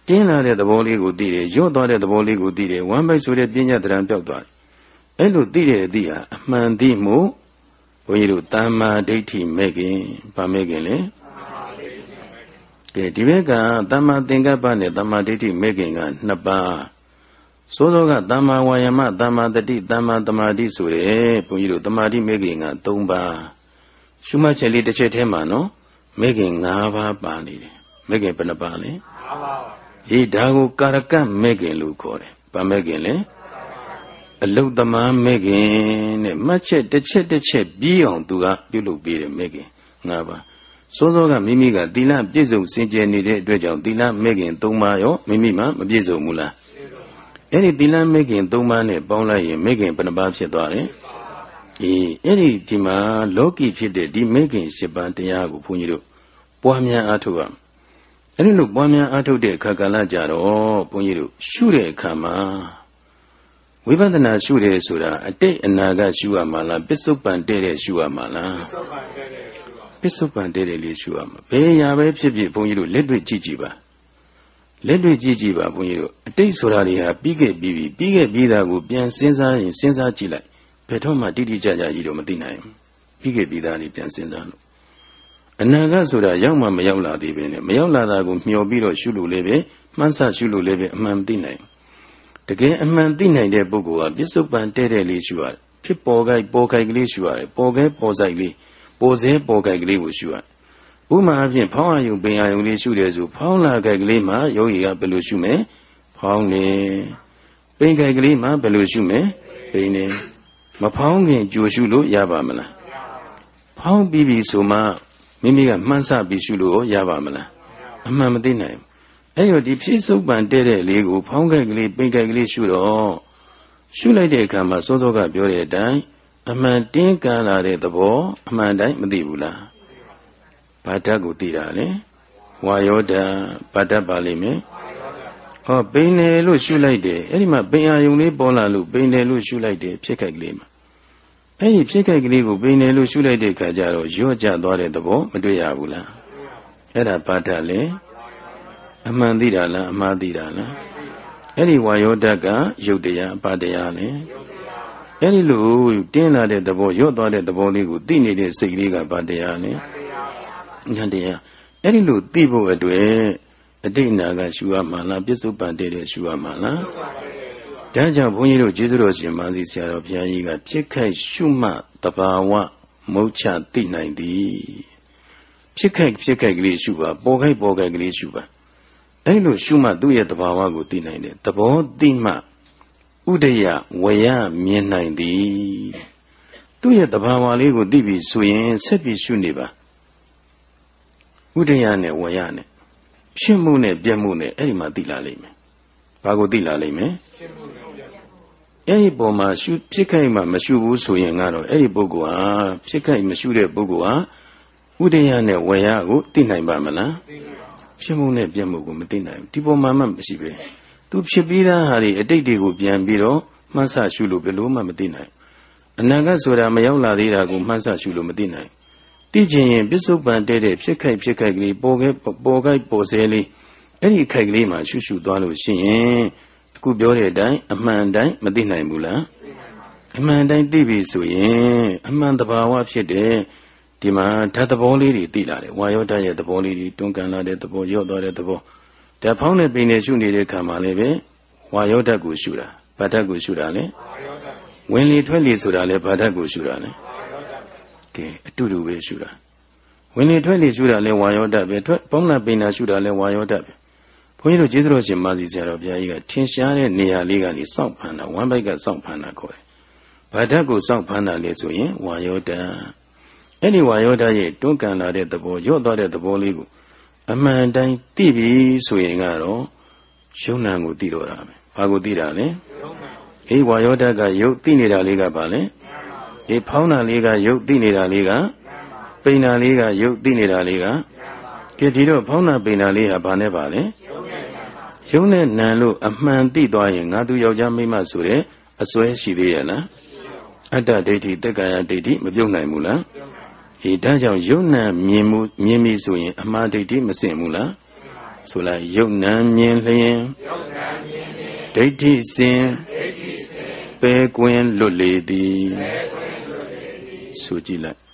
တင်းလာတဲ့သဘောလေးကိုသိတယ်ရော့သွားတဲ့သဘောလေးကိုသိတယ်ဝမ်းပိုက်ဆိုတဲ့ပညာတရံပြောက်သွားတယ်အဲ့လိုသိတဲ့အသည့်ဟာအမှန်သိမှုဘုန်းကြီးတို့တမ္မာဒိဋ္ဌိမဲ့ခင်ဗာမဲ့ခင်လေ ကဲဒီဘက်ကတမ္မာသင်္ကပ္ပနဲ့တမ္မာဒိဋ္ဌိမဲ့ခင်ကနှစ်ပါးသို့သောကတမ္မာဝါယမတမ္မာတတိတမ္မာတမာတိဆိုတဲ့ဘုန်းကြီးတို့တမာတိမဲ့ခင်က၃ပါးရှုမှတ်ချက်လေးတစ်ချက်ထဲမှာနော်မဲ့ခင်၅ပါးပါနေတယ်မဲ့ခင်ဘယ်နှပါလဲ၅ပါးအေးဒါကိုကာရကမဲ့ခင်လို့ခေါ်တယ်ဗာမဲ့ခင်လေအလုတ်သမားမဲ့ခင်တဲ့မှတ်ချက်တစ်ချက်တစ်ချက်ပြီးအောင်သူကပြုလုပ်ပေးတယ်မဲ့ခင်ငါပါ စောစောကမိမိကသီလပြည့်စုံစင်ကြယ်နေတဲ့အတွက်ကြောင့်သီလမဲ့ခင်၃ပါးရောမိမိမှမပြည့်စုံဘူးလားအဲ့ဒီသီလမဲ့ခင်၃ပါးနဲ့ပေါင်းလိုက်ရင်မဲ့ခင်ဘယ်နှပါးဖြစ်သွားလဲအေးအဲ့ဒီဒီမှာလောကီဖြစ်တဲ့ဒီမဲ့ခင်၈ပါးတရားကိုဘုန်းကြီးတို့ပွားများအားထုတ်ရအဲ့ဒီလိုပွားများအားထုတ်တဲ့အခါကလည်းကြတော့ဘုန်းကြီးတို့ရှုတဲ့အခါမှာဝိပဿနာရှုတယ်ဆိုတာအတိတ်အနာကရှုရမှာလားပစ္စုပန်တဲ့တဲ့ရှုရမှာလားပစ္စုပန်တဲ့တဲ့ လေးရှုရမှာဘယ်ရာပဲဖြစ်ဖြစ်ဘုန်းကြီးတို့လက်တွေ့ကြည့်ကြည့်ပါလက်တွေ့ကြည့်ကြည့်ပါဘုန်းကြီးတို့အတိတ်ဆိုတာတွေဟာပြီးခဲ့ပြီးပြီပြီးခဲ့ပြီးသားကိုပြန်စဉ်းစားရင်စဉ်းစားကြည့်လိုက်ဘယ်တော့မှတိတိကျကျကြီးတော့မသိနိုင်ဘူးပြီးခဲ့ပြီးသားတွေပြန်စဉ်းစားလို့အနာဂတ်ဆိုတာရောက်မှမရောက်လာသေးပဲနဲ့မရောက်လာတာကိုမျှော်ပြီးတော့ရှုလို့လည်းပဲမှန်းဆရှုလို့လည်းပဲအမှန်မသိနိုင်တကယ်အမှန်သိနိုင်တဲ့ပုဂ္ဂိုလ်ကပြစ္ဆုတ်ပန်တဲ့တဲ့လေးရှုရတယ်ဖြစ်ပေါ်ခိုက်ပေါ်ခိုက်ကလေးရှုရတယ်ပေါ်ခဲပေါ်ဆိုင်လေး ပေါ်စဲပေါ်ခိုက်ကလေးကိုရှုရတယ်ဥမာအဖြစ်ဖောင်းအယုံပင်အယုံလေးရှုတယ်ဆိုဖောင်းလာခိုက်ကလေးမှာယောဂီကဘယ်လိုရှုမလဲဖောင်းနေပင်ခိုက်ကလေးမှာဘယ်လိုရှုမလဲပင်နေမဖောင်းခင်ကြိုရှုလို့ရပါမလားဖောင်းပြီးပြီဆိုမှမိမိကမှန်းဆပြီးရှုလို့ရပါမလားအမှန်မသိနိုင်အဲ့တော့ဒီဖြစ်စုပ်ပံတဲ့တဲ့လေးကိုဖောင်းခိုက်ကလေးပိန်ခိုက်ကလေးရှုတော့ရှုလိုက်တဲ့အခါမှာစောစောကပြောတဲ့အတိုင်း အမှန်တင်းကန်လာတဲ့သဘောအမှန်တိုင်းမသိဘူးလားဘာဓာတ်ကိုသိတာလဲဝါယောဓာတ်ဘာဓာတ်ပါလိမ့်မယ်ဟောပိန်တယ်လို့ရှုလိုက်တယ်အဲ့ဒီမှာပိန်အာယုံလေးပေါ်လာလို့ပိန်တယ်လို့ရှုလိုက်တယ်ဖြစ်ခိုက်ကလေးမှာအဲ့ဒီဖြစ်ခိုက်ကလေးကိုပိန်တယ်လို့ရှုလိုက်တဲ့အခါကျတော့ရော့ကျသွားတဲ့သဘောမတွေ့ရဘူးလားအဲ့ဒါဘာဓာတ်လဲအမှန်သိတာလားအမှားသိတာလားအဲ့ဒီဝါယောဓာတ်ကယုတ်တရားပါတရားလေ အဲ့ဒီလိုတင်းလာတဲ့သဘောရော့သွားတဲ့သဘောလေးကိုသိနေတဲ့စိတ်ကလေးကပါတရားလေဉာဏ်တရားအဲ့ဒီလိုသိဖို့အတွက်အတိတ်နာကရှုရမှာလားပြစ္ဆုတ်ပန်တဲ့ရှုရမှာလားဒါကြောင့်ဘုန်းကြီးတို့ကျေးဇူးတော်ရှင်မာစီဆရာတော်ဘုရားကြီးကပြစ်ခိုက်ရှုမှတ်တဘာဝမုတ်ချသိနိုင်သည်ဖြစ်ခိုက်ဖြစ်ခိုက်ကလေးရှုပါပေါ်ခိုက်ပေါ်ခိုက်ကလေးရှုပါအဲ့လိုရှုမှသူ့ရဲ့တဘာဝကိုသိနိုင်တယ်သဘောသိမှ ဥဒယဝရမြင်နိုင်သည်သူ့ရဲ့တဘာဝလေးကိုသိပြီဆိုရင်ဆက်ပြီးရှုနေပါဥဒယနဲ့ဝရနဲ့ဖြစ်မှုနဲ့ပြက်မှုနဲ့အဲ့ဒီမှာသိလာလိမ့်မယ်ဘာကိုသိလာလိမ့်မယ်ဖြစ်မှုနဲ့ပြက်မှုအဲ့ဒီပုံမှာရှုဖြစ်ခိုက်မှမရှုဘူးဆိုရင်ကတော့အဲ့ဒီပုဂ္ဂိုလ်ဟာဖြစ်ခိုက်မရှုတဲ့ပုဂ္ဂိုလ်ဟာဥဒယနဲ့ဝရကိုသိနိုင်ပါမလားသိဖြစ်မှုနဲ့ပြက်မှုကိုမသိနိုင်ဘူးဒီပုံမှန်မှမရှိပဲ သူဖြစ်ပြီးသားဟာတွေအတိတ်တွေကိုပြန်ပြီးတော့မှန်းဆရှုလို့ဘယ်လို့မှမသိနိုင်အနာဂတ်ဆိုတာမရောက်လာသေးတာကိုမှန်းဆရှုလို့မသိနိုင်သိချင်ရင်ပစ္စုပန်တဲ့တဲ့ဖြစ်ခိုက်ဖြစ်ခိုက်ကလေးပေါ်ခဲ့ပေါ်ခိုက်ပေါ်ဆဲလေးအဲ့ဒီခိုက်ကလေးမှာရှုရှုသွားလို့ရှိရင်အခုပြောတဲ့အတိုင်းအမှန်တိုင်းမသိနိုင်ဘူးလားအမှန်တိုင်းသိပြီဆိုရင်အမှန်တဘာဝဖြစ်တဲ့ဒီမှာဓာတ်သဘောလေးတွေသိလာတယ်ဝါယောဓာတ်ရဲ့သဘောလေးတွေတွန်းကန်လာတဲ့သဘောရော့သွားတဲ့သဘော ဓာတ်ဖောင်းနဲ့ပိန်နဲ့ရှုနေတဲ့ခါမှာလည်းပဲဝါယောဓာတ်ကိုရှုတာဘာဓာတ်ကိုရှုတာလဲဝင်လေထွက်လေဆိုတာလဲဘာဓာတ်ကိုရှုတာလဲကဲအတူတူပဲရှုတာဝင်လေထွက်လေရှုတာလဲဝါယောဓာတ်ပဲထွက်ပေါင်းနာပိန်နာရှုတာလဲဝါယောဓာတ်ပဲဘုန်းကြီးတို့ကျေးဇူးတော်ရှင်မာစီဆရာတော်ဘုရားကြီးကထင်ရှားတဲ့နေရာလေးကနေစောင့်ဖန်တာဝမ်းဘိုက်ကစောင့်ဖန်တာခေါ်တယ်ဘာဓာတ်ကိုစောင့်ဖန်တာလဲဆိုရင်ဝါယောဓာတ်အဲ့ဒီဝါယောဓာတ်ရဲ့တွန်းကန်လာတဲ့သဘောရော့သွားတဲ့သဘောလေးကို အမှန်တိုင်းသိပြီဆိုရင်ကတော့ယုံနာကိုသိတော့တာပဲဘာကိုသိတာလဲအေးဝါယောဓာတ်ကယုတ်သိနေတာလေးကဘာလဲအေးဖောင်းတာလေးကယုတ်သိနေတာလေးကပိန်တာလေးကယုတ်သိနေတာလေးကကြည့်ဒီတော့ဖောင်းတာပိန်တာလေးဟာဘာနဲ့ပါလဲယုံနဲ့နံလို့အမှန်သိသွားရင်ငါသူယောက်ျားမိန်းမဆိုတဲ့အစွဲရှိသေးရဲ့လားအတ္တဒိဋ္ဌိတက္ကရာဒိဋ္ဌိမပြုတ်နိုင်ဘူးလား ဒီဒါကြောင့်ယုံနံမြင်မှုမြင်ပြီဆိုရင် အမှားဒိဋ္ဌိမစင်ဘူးလားဆိုလိုက်ယုံနံမြင်လျင်ဒိဋ္ဌိစင်ပဲကွင်းလွတ်လေသည်ဆိုကြည့်လိုက်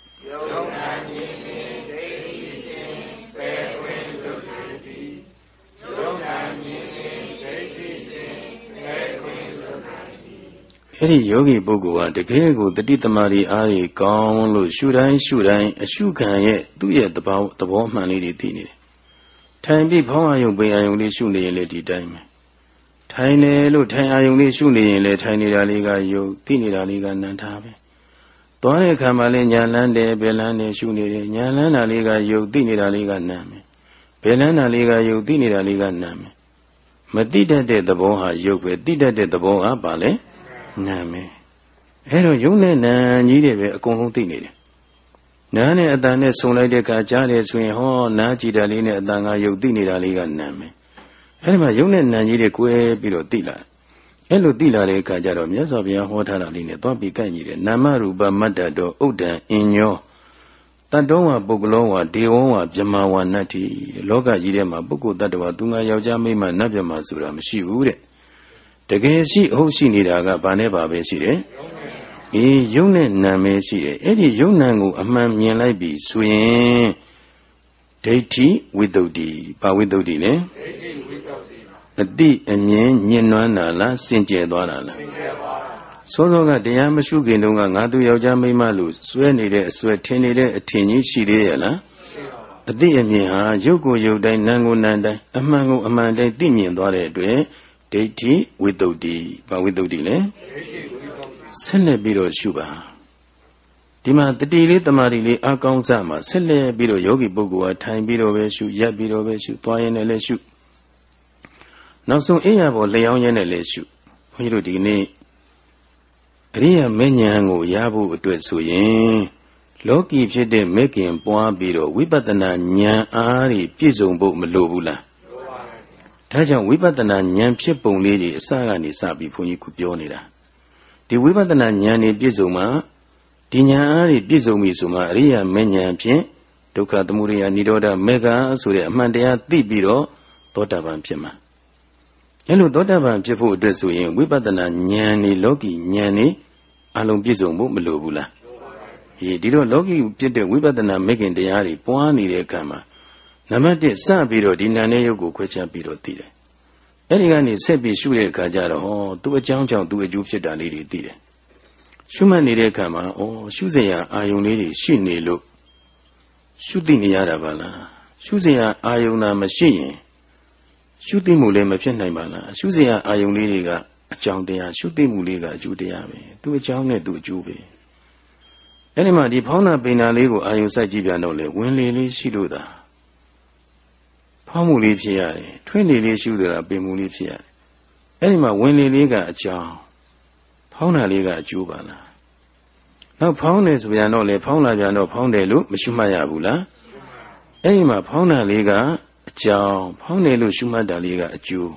အဲ့ဒီယောဂီပုဂ္ဂိုလ်ဟာတကယ်ကိုတတိတမာရီအားကြီးကောင်းလို့ရှုတိုင်းရှုတိုင်းအရှုခံရဲ့သူ့ရဲ့သဘောသဘောမှန်လေးတွေသိနေတယ်။ထိုင်ပြီးဖောင်းအာယုံပင်အာယုံလေးရှုနေရင်လည်းဒီတိုင်းပဲ။ထိုင်တယ်လို့ထိုင်အာယုံလေးရှုနေရင်လည်းထိုင်နေတာလေးကယုတ်သိနေတာလေးကနန္တာပဲ။သွားတဲ့အခါမှာလည်းညာလန်းတယ်ဘယ်လန်းတယ်ရှုနေတယ်ညာလန်းတာလေးကယုတ်သိနေတာလေးကနာမယ်။ဘယ်လန်းတာလေးကယုတ်သိနေတာလေးကနာမယ်။မသိတတ်တဲ့သဘောဟာယုတ်ပဲသိတတ်တဲ့သဘောကဘာလဲ။ နာမယ်အဲတော့ယုံနဲ့နာကြီးတွေပဲအကုန်လုံးသိနေတယ်နာနဲ့အတန်နဲ့ဆုံလိုက်တဲ့အခါကြားတယ်ဆိုရင်ဟောနာကြည်တာလေးနဲ့အတန်ကယုတ်သိနေတာလေးကနာမယ်အဲဒီမှာယုံနဲ့နာကြီးတွေ꿰ပြီးတော့သိလာအဲ့လိုသိလာတဲ့အခါကျတော့မြတ်စွာဘုရားဟောထားတာလေးနဲ့သွားပြီးကိုက်ညီတယ်နာမရူပမတ္တတော်ဥဒ္ဒံအင်ညောတတ္တောဝပုဂ္ဂလောဝဒေဝဝဗြဟ္မာဝနတ္တိလောကကြီးထဲမှာပုဂ္ဂိုလ်တ attva သူငါယောက်ျားမိန်းမနတ်မြတ်မှာဆိုတာမရှိဘူးတဲ့ တကယ်ရှိအဟုတ်ရှိနေတာကဘာနဲ့ပါပဲရှိတယ်အေးယုံနဲ့နာမဲရှိတယ်အဲ့ဒီယုံနာကို အမှန်မြင်လိုက်ပြီဆိုရင်ဒိဋ္ဌိဝိတ္တုတိဘာဝိတ္တုတိလဲအတိအမြင်ညင်နွမ်းတာလားစင်ကြယ်သွားတာလားစောစောကတရားမရှုခင်တုန်းကငါသူယောက်ျားမိန်းမလို့စွဲနေတဲ့အစွဲထင်နေတဲ့အထင်ကြီးရှိသေးရဲ့လားအတိအမြင်ဟာရုပ်ကိုရုပ်တိုင်းနာမ်ကိုနာမ်တိုင်းအမှန်ကိုအမှန်တိုင်းသိမြင်သွားတဲ့အတွက် ဒိဋ္ဌိဝိတုဒ္ဓိဘာဝိတုဒ္ဓိလဲဆက်လက်ပြီးတော့ရှုပါဒီမှာတတိလေးတမာတိလေးအကောင်းစားမှာဆက်လက်ပြီးတော့ယောဂီပုဂ္ဂိုလ်ဟာထိုင်ပြီးတော့ပဲရှုရပ်ပြီးတော့ပဲရှုသွားရင်လည်းရှုနောက်ဆုံးအိယာပေါ်လျောင်းရင်းနဲ့လည်းရှုဘုန်းကြီးတို့ဒီနေ့အရိယာမေညာကိုရဖို့အတွက်ဆိုရင်လောကီဖြစ်တဲ့မေခင်ပွားပြီးတော့ဝိပဿနာဉာဏ်အားဖြင့်ပြည့်စုံဖို့မလိုဘူးလား ဒါကြောင့်ဝိပဿနာဉာဏ်ဖြစ်ပုံလေးတွေအစကနေစပြီးဘုန်းကြီးကပြောနေတာဒီဝိပဿနာဉာဏ်နေပြည့်စုံမှဒီဉာဏ်အားဖြင့်ပြည့်စုံပြီဆိုမှအရိယာမဉဏ်ဖြင့်ဒုက္ခသမုဒယនិရောဓမေဃဆိုတဲ့အမှန်တရားသိပြီးတော့သောတာပန်ဖြစ်မှာအဲလိုသောတာပန်ဖြစ်ဖို့အတွက်ဆိုရင်ဝိပဿနာဉာဏ်နေလောကီဉာဏ်နေအလုံးပြည့်စုံဖို့မလိုဘူးလားဒီဒီတော့လောကီဖြစ်တဲ့ဝိပဿနာမေခင်တရားတွေပွားနေတဲ့အခါမှာ နံပါတ်1စပြီးတော့ဒီနာနဲ့ရုပ်ကိုခွဲခြားပြီးတော့သိတယ်အဲ့ဒီကနေဆက်ပြီးရှုတဲ့အခါကျတော့ဟောသူအကြောင်းကြောင့်သူအကျိုးဖြစ်တာလေးတွေသိတယ်ရှုမှတ်နေတဲ့အခါမှာဩရှုစရာအာယုံလေးတွေရှိနေလို့ရှုသိနေရတာပါလားရှုစရာအာယုံနာမရှိရင်ရှုသိမှုလည်းမဖြစ်နိုင်ပါလားရှုစရာအာယုံလေးတွေကအကြောင်းတရားရှုသိမှုလေးကအကျိုးတရားပဲသူအကြောင်းနဲ့သူအကျိုးပဲအဲ့ဒီမှာဒီဖောင်းနာပိန်နာလေးကိုအာယုံစိုက်ကြည့်ပြန်တော့လေဝင်လေလေးရှိလို့သာ ဖောင်းမှုလေးဖြစ်ရတယ်ထွင်းလေလေးရှုသလားပင်မှုလေးဖြစ်ရတယ်အဲ့ဒီမှာဝင်လေလေးကအကြောင်းဖောင်းတာလေးကအကျိုးပါလားနောက်ဖောင်းတယ်ဆိုပြန်တော့လေဖောင်းလာပြန်တော့ဖောင်းတယ်လို့မရှုမှတ်ရဘူးလားအဲ့ဒီမှာဖောင်းတာလေးကအကြောင်းဖောင်းတယ်လို့ရှုမှတ်တာလေးကအကျိုး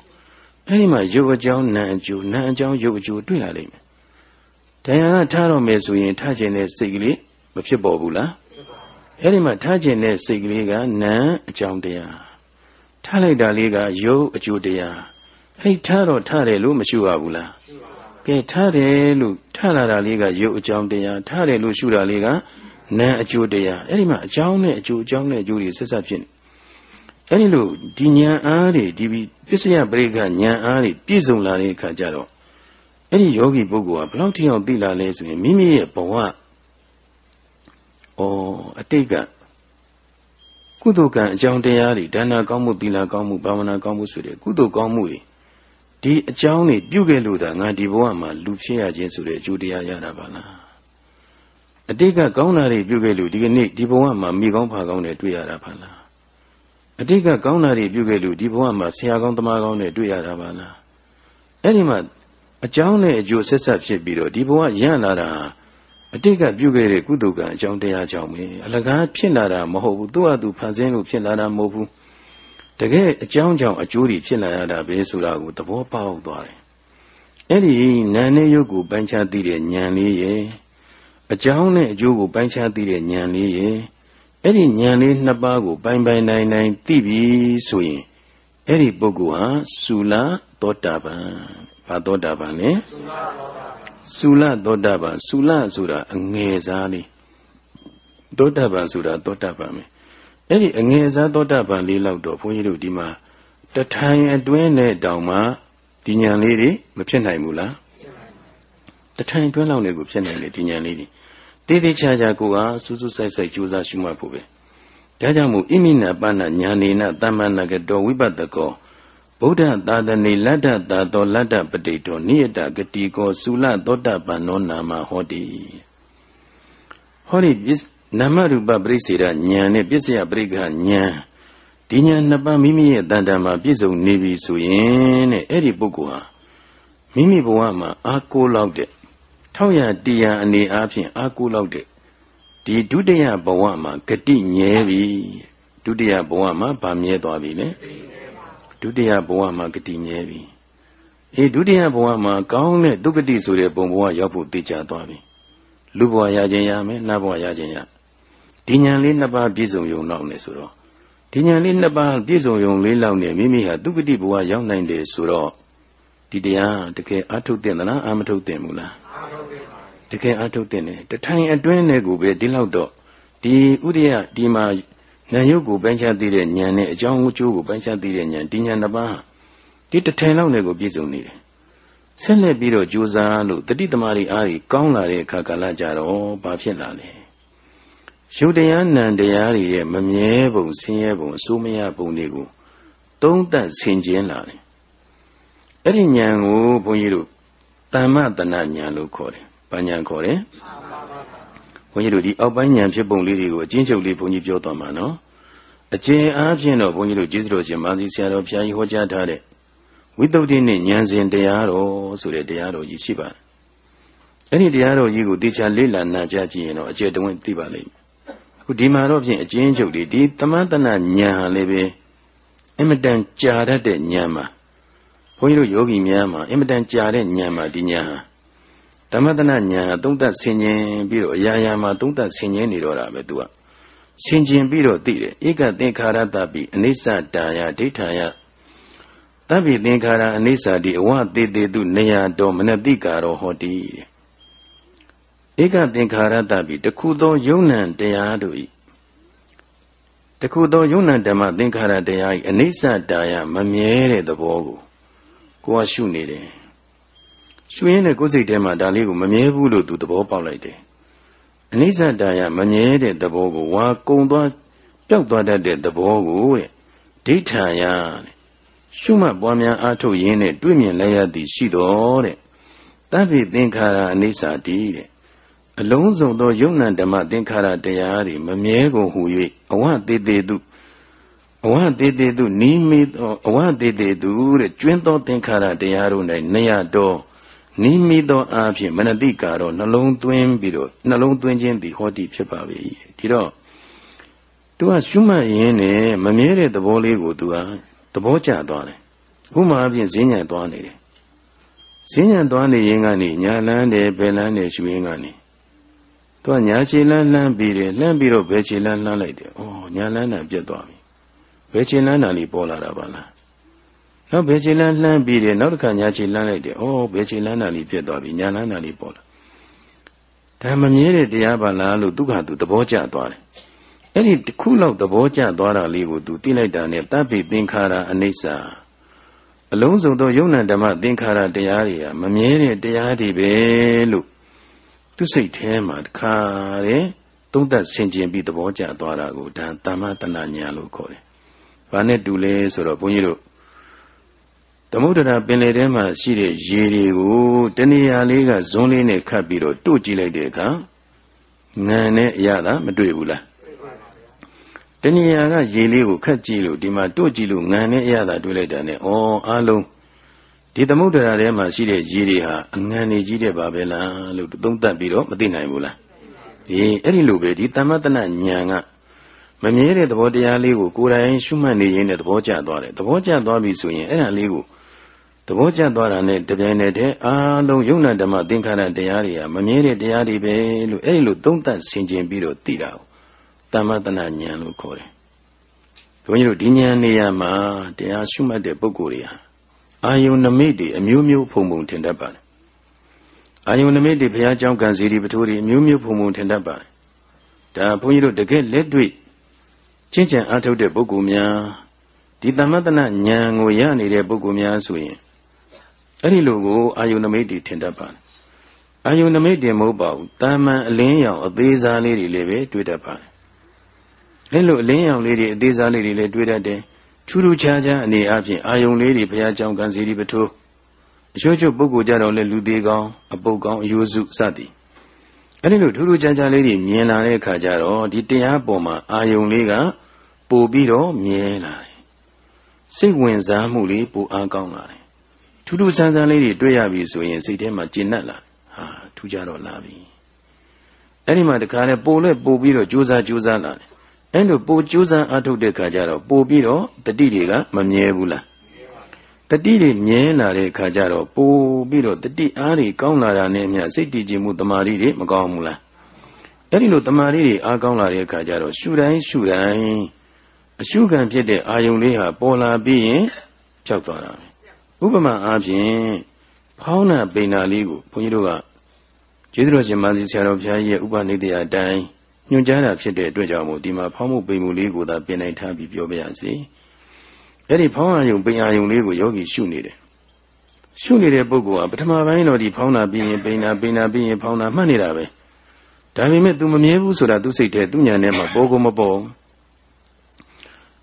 အဲ့ဒီမှာရုပ်အကြောင်းနာမ်အကျိုးနာမ်အကြောင်းရုပ်အကျိုးတွေ့လာလိမ့်မယ်တရားကထားတော့မယ်ဆိုရင်ထားခြင်းတဲ့စိတ်ကလေးမဖြစ်ပေါ်ဘူးလားအဲ့ဒီမှာထားခြင်းတဲ့စိတ်ကလေးကနာမ်အကြောင်းတရား ထားလိုက်တာလေးကယုတ်အကျိုးတရားဟိတ်ထားတော့ထားတယ်လို့မရှိရဘူးလားကဲထားတယ်လို့ထားလာတာလေးကယုတ်အကြောင်းတရားထားတယ်လို့ရှုတာလေးကနာအကျိုးတရားအဲ့ဒီမှာအကြောင်းနဲ့အကျိုးအကြောင်းနဲ့အကျိုးတွေဆက်ဆက်ဖြစ်နေအဲ့ဒီလိုဒီဉာဏ်အားတွေဒီပစ္စယပရိက္ခဉာဏ်အားတွေပြည့်စုံလာတဲ့အခါကျတော့အဲ့ဒီယောဂီပုဂ္ဂိုလ်ကဘလောက်ထိအောင်သိလာလဲဆိုရင်မိမိရဲ့ဘဝဩအတိတ်က ကုသိုလ်ကံအကြောင်းတရားတွေဒါနကောင်းမှုသီလကောင်းမှုဘာဝနာကောင်းမှုဆိုတဲ့ကုသိုလ်ကောင်းမှုတွေဒီအကြောင်းတွေပြုခဲ့လို့သာငါဒီဘဝမှာလူဖြစ်ရခြင်းဆိုတဲ့အကျိုးတရားရတာပါလားအတိတ်ကကောင်းတာတွေပြုခဲ့လို့ဒီကနေ့ဒီဘဝမှာမိကောင်းဖာကောင်းတွေတွေ့ရတာပါလားအတိတ်ကကောင်းတာတွေပြုခဲ့လို့ဒီဘဝမှာဆရာကောင်းသမားကောင်းတွေတွေ့ရတာပါလားအဲ့ဒီမှာအကြောင်းနဲ့အကျိုးဆက်ဆက်ဖြစ်ပြီးတော့ဒီဘဝရလာတာ အတိတ်ကပြုခဲ့တဲ့ကုသိုလ်ကံအကြောင်းတရားကြောင့်ပဲအလကားဖြစ်လာတာမဟုတ်ဘူးသူ့ဟာသူဖန်ဆင်းလို့ဖြစ်လာတာမဟုတ်ဘူးတကယ်အကြောင်းကြောင့်အကျိုးတွေဖြစ်လာရတာပဲဆိုတာကိုသဘောပေါက်သွားတယ်အဲ့ဒီနာနဲ့ရုပ်ကိုပိုင်းခြားသိတဲ့ဉာဏ်လေးရဲ့အကြောင်းနဲ့အကျိုးကိုပိုင်းခြားသိတဲ့ဉာဏ်လေးရဲ့အဲ့ဒီဉာဏ်လေးနှစ်ပါးကိုပိုင်းပိုင်းနိုင်နိုင်သိပြီဆိုရင်အဲ့ဒီပုဂ္ဂိုလ်ဟာသုလသောတာပန်ဘာသောတာပန်လဲသုလသောတာပန် သုလဆိုတာအငယ်စားလေးသောတာပန်ဆိုတာသောတာပန်ပဲအဲ့ဒီအငယ်စားသောတာပန်လေးလောက်တော့ဘုန်းကြီးတို့ဒီမှာတထိုင်အတွင်းနဲ့တောင်မှဒီဉာဏ်လေးတွေမဖြစ်နိုင်ဘူးလားတထိုင်အတွင်းလောက်နဲ့ကိုဖြစ်နိုင်တယ်ဒီဉာဏ်လေးတွေတေးသေးချာချာကိုကစူးစူးဆိုင်ဆိုင်ကြိုးစားရှုမှတ်ဖို့ပဲဒါကြောင့်မို့ဣမိနာပဏညာနေနသမ္မနာကတောဝိပတ္တကော ဗုဒ္ဓသာသနေလတ္တသာသောလတ္တပတိတောနိယတဂတိကောသုလသောတပန်နောနာမဟောတိဟောဒီနာမရူပပရိစေရဉာဏ်နဲ့ပစ္စယပရိက္ခဉာဏ်ဒီဉာဏ်နှစ်ပါးမိမိရဲ့တန်တမှာပြည့်စုံနေပြီဆိုရင်တဲ့အဲ့ဒီပုဂ္ဂိုလ်ဟာမိမိဘဝမှာအာကိုလောက်တဲ့ထောက်ရတရားအနေအားဖြင့်အာကိုလောက်တဲ့ဒီဒုတိယဘဝမှာဂတိမြဲပြီဒုတိယဘဝမှာဗာမြဲသွားပြီလေ ဒုတိယဘဝမှာဂတိမြဲပြီအေးဒုတိယဘဝမှာကောင်းတဲ့ဒုက္ကတိဆိုတဲ့ဘုံဘဝရောက်ဖို့သိကြသွားပြီလူဘဝရခြင်းရမယ်နတ်ဘဝရခြင်းရဒီညာလေးနှစ်ပါးပြည့်စုံရုံတော့နေဆိုတော့ဒီညာလေးနှစ်ပါးပြည့်စုံရုံလေးလောက်နေမိမိဟာဒုက္ကတိဘဝရောက်နိုင်တယ်ဆိုတော့ဒီတရားတကယ်အထုတ်တင်သလားအာမထုတ်တင်ဘူးလားတကယ်အထုတ်တင်တယ်တထိုင်အတွင်းနဲ့ကိုပဲဒီလောက်တော့ဒီဥရိယဒီမှာ နာယုတ်ကိုပိုင်းခြားသိတဲ့ဉာဏ်နဲ့အကြောင်းအကျိုးကိုပိုင်းခြားသိတဲ့ဉာဏ်ဒီဉာဏ်တစ်ပါးဒီတထိုင်လောက်နဲ့ကိုပြည့်စုံနေတယ်ဆက်လက်ပြီးတော့ကြိုးစားလို့တတိသမารီအားကြီးကောင်းလာတဲ့အခါကာလကြတော့ဘာဖြစ်လာလဲယုတ်တရားနံတရားတွေရဲ့မမြဲပုံဆင်းရဲပုံအစိုးမရပုံတွေကိုသုံးသပ်ဆင်ခြင်လာတယ်အဲ့ဒီဉာဏ်ကိုဘုန်းကြီးတို့တမ္မတဏဉာဏ်လို့ခေါ်တယ်။ဘာဉာဏ်ခေါ်တယ်။ဘု န်းကြီးတို့ဒီအောက်ပိုင်းဉာဏ်ဖြစ်ပုံလေးတွေကိုအချင်းချုပ်လေးဘုန်းကြီးပြောသွားမှာနော်။အကျဉ်းအားဖြင့်တော့ဘုန်းကြီးတို့ကျေးဇူးတော်ရှင်မာသီဆရာတော်ဘုရားကြီးဟောကြားထားတဲ့ဝိသုဒ္ဓိနဲ့ဉာဏ်စဉ်တရားတော်ဆိုတဲ့တရားတော်ကြီးရှိပါတယ်။အဲ့ဒီတရားတော်ကြီးကိုတေချာလေ့လာနာကြားကြည့်ရင်တော့အကျယ်တဝင့်သိပါလိမ့်မယ်။အခုဒီမှာတော့ဖြင့်အကျဉ်းချုပ်လေးဒီသမတနာဉာဏ်ဟာလည်းပဲအင်မတန်ကြာတတ်တဲ့ဉာဏ်မှာဘုန်းကြီးတို့ယောဂီများမှာအင်မတန်ကြာတဲ့ဉာဏ်မှာဒီဉာဏ်ဟာ ဓမ္မတနာဉာဏ်သုံးသပ်ဆင်ခြင်ပြီးတော့အရာရာမှာသုံးသပ်ဆင်ခြင်နေတော့တာပဲသူကဆင်ခြင်ပြီးတော့သိတယ်ဧကသင်္ခါရတပိအနိစ္စတာယဒိဋ္ဌာယတပိသင်္ခါရအနိစ္စတိအဝသေတေတုနေယတော်မနတိကာရောဟောတိဧကသင်္ခါရတပိတခုသောယုံ nant တရားတို့ဤတခုသောယုံ nant ဓမ္မသင်္ခါရတရားဤအနိစ္စတာယမမြဲတဲ့သဘောကိုကိုကရှုနေတယ် ရှုရင်းနဲ့ကိုယ်စိတ်ထဲမှာဒါလေးကိုမမြဲဘူးလို့သူသဘောပေါက်လိုက်တယ်အနိစ္စတာယမမြဲတဲ့သဘောကိုဝါကုံသွားပျောက်သွားတတ်တဲ့သဘောကိုတဲ့ဒိဋ္ဌာယတဲ့ရှုမှတ်ပွားများအားထုတ်ရင်းနဲ့တွေ့မြင်လဲရသည်ရှိတော်တဲ့တဗ္ဗေသင်္ခါရအနိစ္စတိတဲ့အလုံးစုံသောယုံနာဓမ္မသင်္ခါရတရားတွေမမြဲကုန်ဟူ၍အဝသေးသေးသူအဝသေးသေးသူနီးမိသောအဝသေးသေးသူတဲ့ကျွင်းသောသင်္ခါရတရားတို့၌နေရတော် နိမိသောအားဖြင့်မနတိကာတော့နှလုံးသွင်းပြီးတော့နှလုံးသွင်းခြင်းသည်ဟောတိဖြစ်ပါပြီဒီတော့သူကရှုမှတ်ရင်းနဲ့မမြဲတဲ့သဘောလေးကိုသူကသဘောကျသွားတယ်ဥမာအပြင်ဈဉ္ဉံသွားနေတယ်ဈဉ္ဉံသွားနေရင်ကနေညာလန်းတယ်ဘယ်လန်းတယ်ရှုရင်းကနေသူကညာခြေလန်းလှမ်းပြီးတယ်လှမ်းပြီးတော့ဘယ်ခြေလန်းလှမ်းလိုက်တယ်ဩညာလန်းတာပြတ်သွားပြီဘယ်ခြေလန်းတာလေးပေါ်လာတာပါလား နောက်ဘယ်ခြေလန်းလှမ်းပြီးတယ်နောက်တစ်ခါညာခြေလန်းလိုက်တယ်။အော်ဘယ်ခြေလန်းတာလေးပြတ်သွားပြီညာလန်းတာလေးပေါ်လာ။ဒါမမြဲတဲ့တရားပါလားလို့သူကသူသဘောကျသွားတယ်။အဲ့ဒီတစ်ခုလောက်သဘောကျသွားတာလေးကိုသူသိလိုက်တာနဲ့တပ်ပိသင်္ခါရအနိစ္စအလုံးစုံသောယုံနာဓမ္မသင်္ခါရတရားတွေဟာမမြဲတဲ့တရားတွေပဲလို့သူစိတ်ထဲမှာတခါတဲ့သုံးသပ်ဆင်ခြင်ပြီးသဘောကျသွားတာကိုဒါတမ္မတဏညာလို့ခေါ်တယ်။ဘာနဲ့တူလဲဆိုတော့ဘုန်းကြီးတို့ သမုဒ္ဒရာပင်လယ်ထဲမှာရှိတဲ့ရေတွေကိုတဏှာလေးကဇွန်းလေးနဲ့ခတ်ပြီးတော့တို့ကြည့်လိုက်တဲ့အခါငံနဲ့အရသာမတွေ့ဘူးလားတဏှာကရေလေးကိုခတ်ကြည့်လို့ဒီမှာတို့ကြည့်လို့ငံနဲ့အရသာတွေ့လိုက်တာနဲ့ဩအားလုံးဒီသမုဒ္ဒရာထဲမှာရှိတဲ့ရေတွေဟာအငံနေကြီးတဲ့ပါပဲလားလို့သုံးသပ်ပြီးတော့မသိနိုင်ဘူးလားဒီအဲ့ဒီလိုပဲဒီသမတနာဉာဏ်ကမမြဲတဲ့သဘောတရားလေးကိုကိုယ်တိုင်ရှုမှတ်နေရင်းနဲ့သဘောကျသွားတယ်သဘောကျသွားပြီဆိုရင်အဲ့ဒါလေးကို သဘောကျသွားတာနဲ့တပြိုင်နက်တည်းအားလုံးယုံနာဓမ္မသင်္ခါရတရားတွေကမမြဲတဲ့တရားတွေပဲလို့အဲ့ဒီလိုသုံးသပ်ဆင်ခြင်ပြီးတော့သိတာကိုတမ္မတနာဉာဏ်လို့ခေါ်တယ်။ဘုန်းကြီးတို့ဒီဉာဏ်နေရာမှာတရားရှုမှတ်တဲ့ပုဂ္ဂိုလ်တွေဟာအာယုန်နမိတ်တွေအမျိုးမျိုးဖုံဖုံထင်တတ်ပါတယ်။အာယုန်နမိတ်တွေဘုရားကျောင်းကံစီရီပထိုးတွေအမျိုးမျိုးဖုံဖုံထင်တတ်ပါတယ်။ဒါဘုန်းကြီးတို့တကယ်လက်တွေ့ချင်းချံအားထုတ်တဲ့ပုဂ္ဂိုလ်များဒီတမ္မတနာဉာဏ်ကိုရနေတဲ့ပုဂ္ဂိုလ်များဆိုရင် အဲ့ဒီလိုကိုအာယုန်နမိတ်တွေထင်တတ်ပါတယ်အာယုန်နမိတ်တွေမဟုတ်ပါဘူးတာမန်အလင်းရောင်အသေးစားလေးတွေလည်းပဲတွေ့တတ်ပါတယ်အဲ့လိုအလင်းရောင်လေးတွေအသေးစားလေးတွေလည်းတွေ့တတ်တယ်ထူးထူးခြားခြားအနေအချင်းအာယုန်လေးတွေဘုရားကျောင်းကံစီရီပထိုးအချို့ချို့ပုဂ္ဂိုလ်ကြတော့လေလူသေးကောင်းအပုတ်ကောင်းအယိုးစုစသည်အဲ့ဒီလိုထူးထူးခြားခြားလေးတွေမြင်လာတဲ့အခါကျတော့ဒီတရားပေါ်မှာအာယုန်လေးကပို့ပြီးတော့မြဲလာတယ်စိတ်ဝင်စားမှုလေးပိုအားကောင်းလာတယ် ထူးထူးဆန်းဆန်းလေးတွေတွေ့ရပြီဆိုရင်စိတ်ထဲမှာကျဉ်တ်လာဟာထူးကြတော့လာပြီအဲ့ဒီမှာတခါလဲပို့လဲပို့ပြီးတော့ကြိုးစားကြိုးစားလာတယ်အဲ့လိုပို့ကြိုးစားအထုတ်တဲ့ခါကျတော့ပို့ပြီးတော့တတိတွေကမမြဲဘူးလားတတိတွေမြဲလာတဲ့ခါကျတော့ပို့ပြီးတော့တတိအားတွေကောင်းလာတာနဲ့မြစိတ်တည်ကြည်မှုတမာရီတွေမကောင်းဘူးလားအဲ့ဒီလိုတမာရီတွေအားကောင်းလာတဲ့အခါကျတော့ရှုတိုင်းရှုတိုင်းအရှုခံဖြစ်တဲ့အာယုံလေးဟာပေါ်လာပြီးရင်ကြောက်သွားတာ ဥပမာအားဖြင့်ဖောင်းနာပိန်နာလေးကိုဘုန်းကြီးတို့ကကျေးဇူးတော်ရှင်မသိဆရာတော်ဘုရားရဲ့ဥပနိဒေယအတိုင်းညွှန်ကြားတာဖြစ်တဲ့အတွက်ကြောင့်မို့ဒီမှာဖောင်းမှုပိန်မှုလေးကိုသာပြင်နိုင်ထားပြီးပြောပြရစီအဲ့ဒီဖောင်းအာယုံပိန်အာယုံလေးကိုယောဂီရှုနေတယ်ရှုနေတဲ့ပုဂ္ဂိုလ်ကပထမပိုင်းတော့ဒီဖောင်းနာပြီးရင်ပိန်နာပိန်နာပြီးရင်ဖောင်းနာမှတ်နေတာပဲဒါပေမဲ့ तू မမြဲဘူးဆိုတာသူစိတ်ထဲသူညံထဲမှာပေါ်ကုန်မပေါ်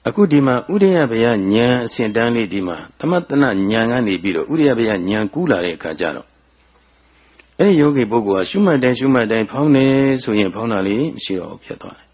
အခုဒီမှာဥရိယဘယဉာဏ်အစဉ်တန်းလေးဒီမှာသမတနာဉာဏ်ကနေပြီးတော့ဥရိယဘယဉာဏ်ကူးလာတဲ့အခါကျတော့အဲ့ဒီယောဂီပုဂ္ဂိုလ်ကရှုမှတ်တိုင်းရှုမှတ်တိုင်းဖောင်းနေဆိုရင်ဖောင်းတာလေးမရှိတော့ဘူးဖြစ်သွားတယ်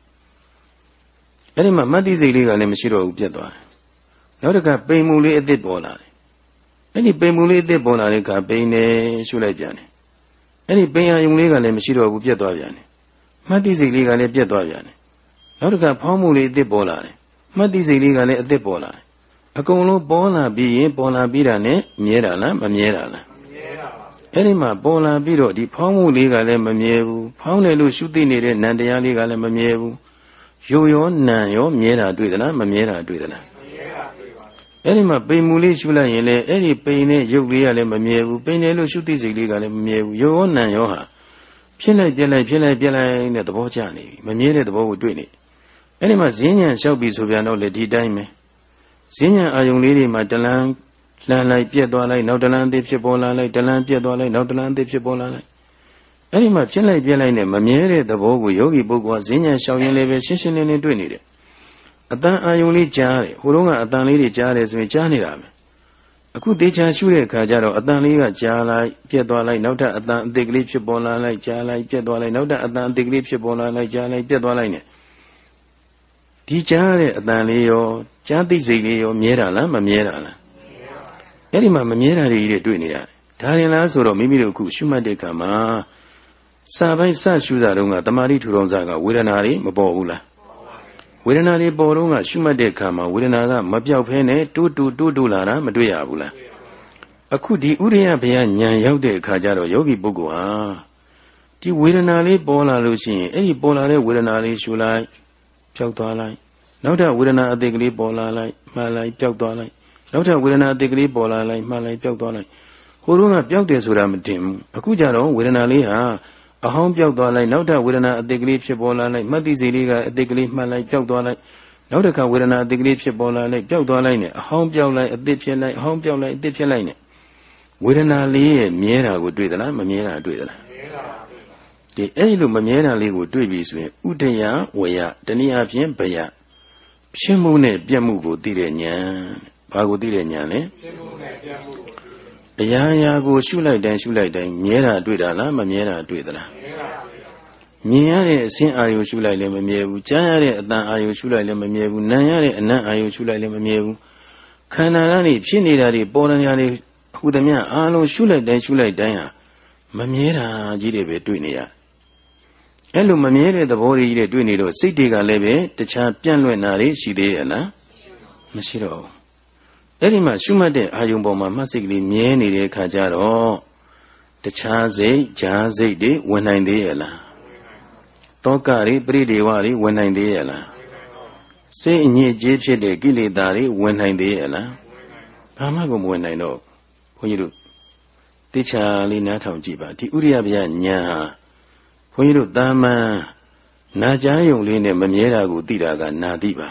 ။အဲ့ဒီမှာမတ်တိစိတ်လေးကလည်းမရှိတော့ဘူးဖြစ်သွားတယ်။နောက်တစ်ခါပိန်မှုလေးအသစ်ပေါ်လာတယ်။အဲ့ဒီပိန်မှုလေးအသစ်ပေါ်လာတဲ့အခါပိန်နေရှုလိုက်ပြန်တယ်။အဲ့ဒီပိန်ရယုံလေးကလည်းမရှိတော့ဘူးပြတ်သွားပြန်တယ်။မတ်တိစိတ်လေးကလည်းပြတ်သွားပြန်တယ်။နောက်တစ်ခါဖောင်းမှုလေးအသစ်ပေါ်လာတယ် မှတ်သိစိတ်လေးကလည်းအသက်ပေါ်လာတယ်အကုန်လုံးပေါ်လာပြီးရင်ပေါ်လာပြီးတာနဲ့မြဲတာလားမမြဲတာလားမြဲတာပါအဲ့ဒီမှာပေါ်လာပြီးတော့ဒီဖောင်းမှုလေးကလည်းမမြဲဘူးဖောင်းတယ်လို့ရှုသိနေတဲ့နံတရားလေးကလည်းမမြဲဘူးယုံရောနံရောမြဲတာတွေ့သလားမမြဲတာတွေ့သလားအဲ့ဒီမှာပိန်မူလေးရှုလိုက်ရင်လည်းအဲ့ဒီပိန်နဲ့ရုပ်လေးကလည်းမမြဲဘူးပိန်တယ်လို့ရှုသိစိတ်လေးကလည်းမမြဲဘူးယောနံရောဟာဖြစ်လိုက်ပြက်လိုက်ဖြစ်လိုက်ပြက်လိုက်တဲ့သဘောကျနေပြီမမြဲတဲ့သဘောကိုတွေ့နေ အဲ့ဒီမှာဈဉ္ဉံလျှောက်ပြီဆိုပြန်တော့လေဒီတိုင်းပဲဈဉ္ဉံအာယုံလေးတွေမှာတလန်းလှန်လိုက်ပြက်သွားလိုက်နောက်တလန်းအသေးဖြစ်ပေါ်လာလိုက်တလန်းပြက်သွားလိုက်နောက်တလန်းအသေးဖြစ်ပေါ်လာလိုက်အဲ့ဒီမှာဖြစ်လိုက်ပြက်လိုက်နဲ့မမြဲတဲ့သဘောကိုယောဂီပုဂ္ဂိုလ်ကဈဉ္ဉံလျှောက်ရင်လည်းပဲရှင်းရှင်းလင်းလင်းတွေ့နေတယ်အတန်အာယုံလေးကြားတယ်ဟိုတုန်းကအတန်လေးတွေကြားတယ်ဆိုရင်ကြားနေတာပဲအခုတေချာရှုတဲ့အခါကျတော့အတန်လေးကကြားလိုက်ပြက်သွားလိုက်နောက်ထပ်အတန်အသေးကလေးဖြစ်ပေါ်လာလိုက်ကြားလိုက်ပြက်သွားလိုက်နောက်ထပ်အတန်အသေးကလေးဖြစ်ပေါ်လာလိုက်ကြားလိုက်ပြက်သွားလိုက်နဲ့ ဒီကြားတဲ့အတန်လေးရောကြားသိစိတ်လေးရောမြဲတာလားမမြဲတာလားအဲ့ဒီမှာမမြဲတာတွေတွေတွေ့နေရတယ်ဒါရင်လားဆိုတော့မိမိတို့အခုရှုမှတ်တဲ့ကံမှာစာပိုင်းစရှုတာတုန်းကတမာတိထူထောင်စားကဝေဒနာတွေမပေါ်ဘူးလားဝေဒနာတွေပေါ်တော့ကရှုမှတ်တဲ့အခါမှာဝေဒနာကမပြောက်ဖဲနဲ့တူးတူးတူးတူးလာတာမတွေ့ရဘူးလားအခုဒီဥရိယဘုရားညံရောက်တဲ့အခါကျတော့ယောဂီပုဂ္ဂိုလ်ဟာဒီဝေဒနာလေးပေါ်လာလို့ရှိရင်အဲ့ဒီပေါ်လာတဲ့ဝေဒနာလေးရှုလိုက် ပျောက်သွားလိုက်နောက်ထပ်ဝေဒနာအသေးကလေးပေါ်လာလိုက်မှန်လိုက်ပျောက်သွားလိုက်နောက်ထပ်ဝေဒနာအသေးကလေးပေါ်လာလိုက်မှန်လိုက်ပျောက်သွားလိုက်ဟိုတုန်းကပျောက်တယ်ဆိုတာမတင်ဘူးအခုကျတော့ဝေဒနာလေးဟာအဟောင်းပျောက်သွားလိုက်နောက်ထပ်ဝေဒနာအသေးကလေးဖြစ်ပေါ်လာလိုက်မှတ်သိစိတ်လေးကအသေးကလေးမှန်လိုက်ပျောက်သွားလိုက်နောက်တစ်ခါဝေဒနာအတိတ်ကလေးဖြစ်ပေါ်လာလိုက်ပျောက်သွားလိုက်နဲ့အဟောင်းပျောက်လိုက်အသစ်ဖြစ်လိုက်အဟောင်းပျောက်လိုက်အသစ်ဖြစ်လိုက်နဲ့ဝေဒနာလေးရဲ့မြဲတာကိုတွေ့သလားမမြဲတာတွေ့သလား မြဲတာဒီအဲ့လိုမမြဲတာလေးကိုတွေ့ပြီဆိုရင်ဥဒယဝယတနည်းအားဖြင့်ဘယဖြစ်မှုနဲ့ပြတ်မှုကိုသိတဲ့ဉာဏ်ဘာကိုသိတဲ့ဉာဏ်လဲဖြစ်မှုနဲ့ပြတ်မှုအရာရာကိုရှုလိုက်တိုင်းရှုလိုက်တိုင်းမြဲတာတွေ့တာလားမမြဲတာတွေ့သလားမြဲတာမြင်ရတဲ့အစင်းအာယုရှုလိုက်လည်းမမြဲဘူးကြားရတဲ့အတန်အာယုရှုလိုက်လည်းမမြဲဘူးနားရတဲ့အနံ့အာယုရှုလိုက်လည်းမမြဲဘူးခန္ဓာကနေဖြစ်နေတာတွေပေါ်နေတာတွေဟူသမျှအားလုံးရှုလိုက်တိုင်းရှုလိုက်တိုင်းဟာမမြဲတာကြီးတွေပဲတွေ့နေရ အဲ့လိုမမြဲတဲ့သဘောကြီးတွေတွေ့နေတော့စိတ်တွေကလည်းပဲတခြားပြန့်လွင့်တာတွေရှိသေးရဲ့လားမရှိတော့ဘူးအဲ့ဒီမှာရှုမှတ်တဲ့အာယုံပေါ်မှာမှတ်စိတ်ကလေးမြဲနေတဲ့အခါကျတော့တခြားစိတ်ဈာစိတ်တွေဝင်နိုင်သေးရဲ့လားတောကတွေပရိဒေဝတွေဝင်နိုင်သေးရဲ့လားစိတ်အညစ်အကြေးဖြစ်တဲ့ကိလေသာတွေဝင်နိုင်သေးရဲ့လားဘာမှကိုမဝင်နိုင်တော့ဘုန်းကြီးတို့တိချာလေးနားထောင်ကြည့်ပါဒီဥရိယဗျာညာ ဘုန်းကြီးတို့တာမန်နာကြားယုံလေးနဲ့မမြဲတာကိုသိတာကနာသိပါ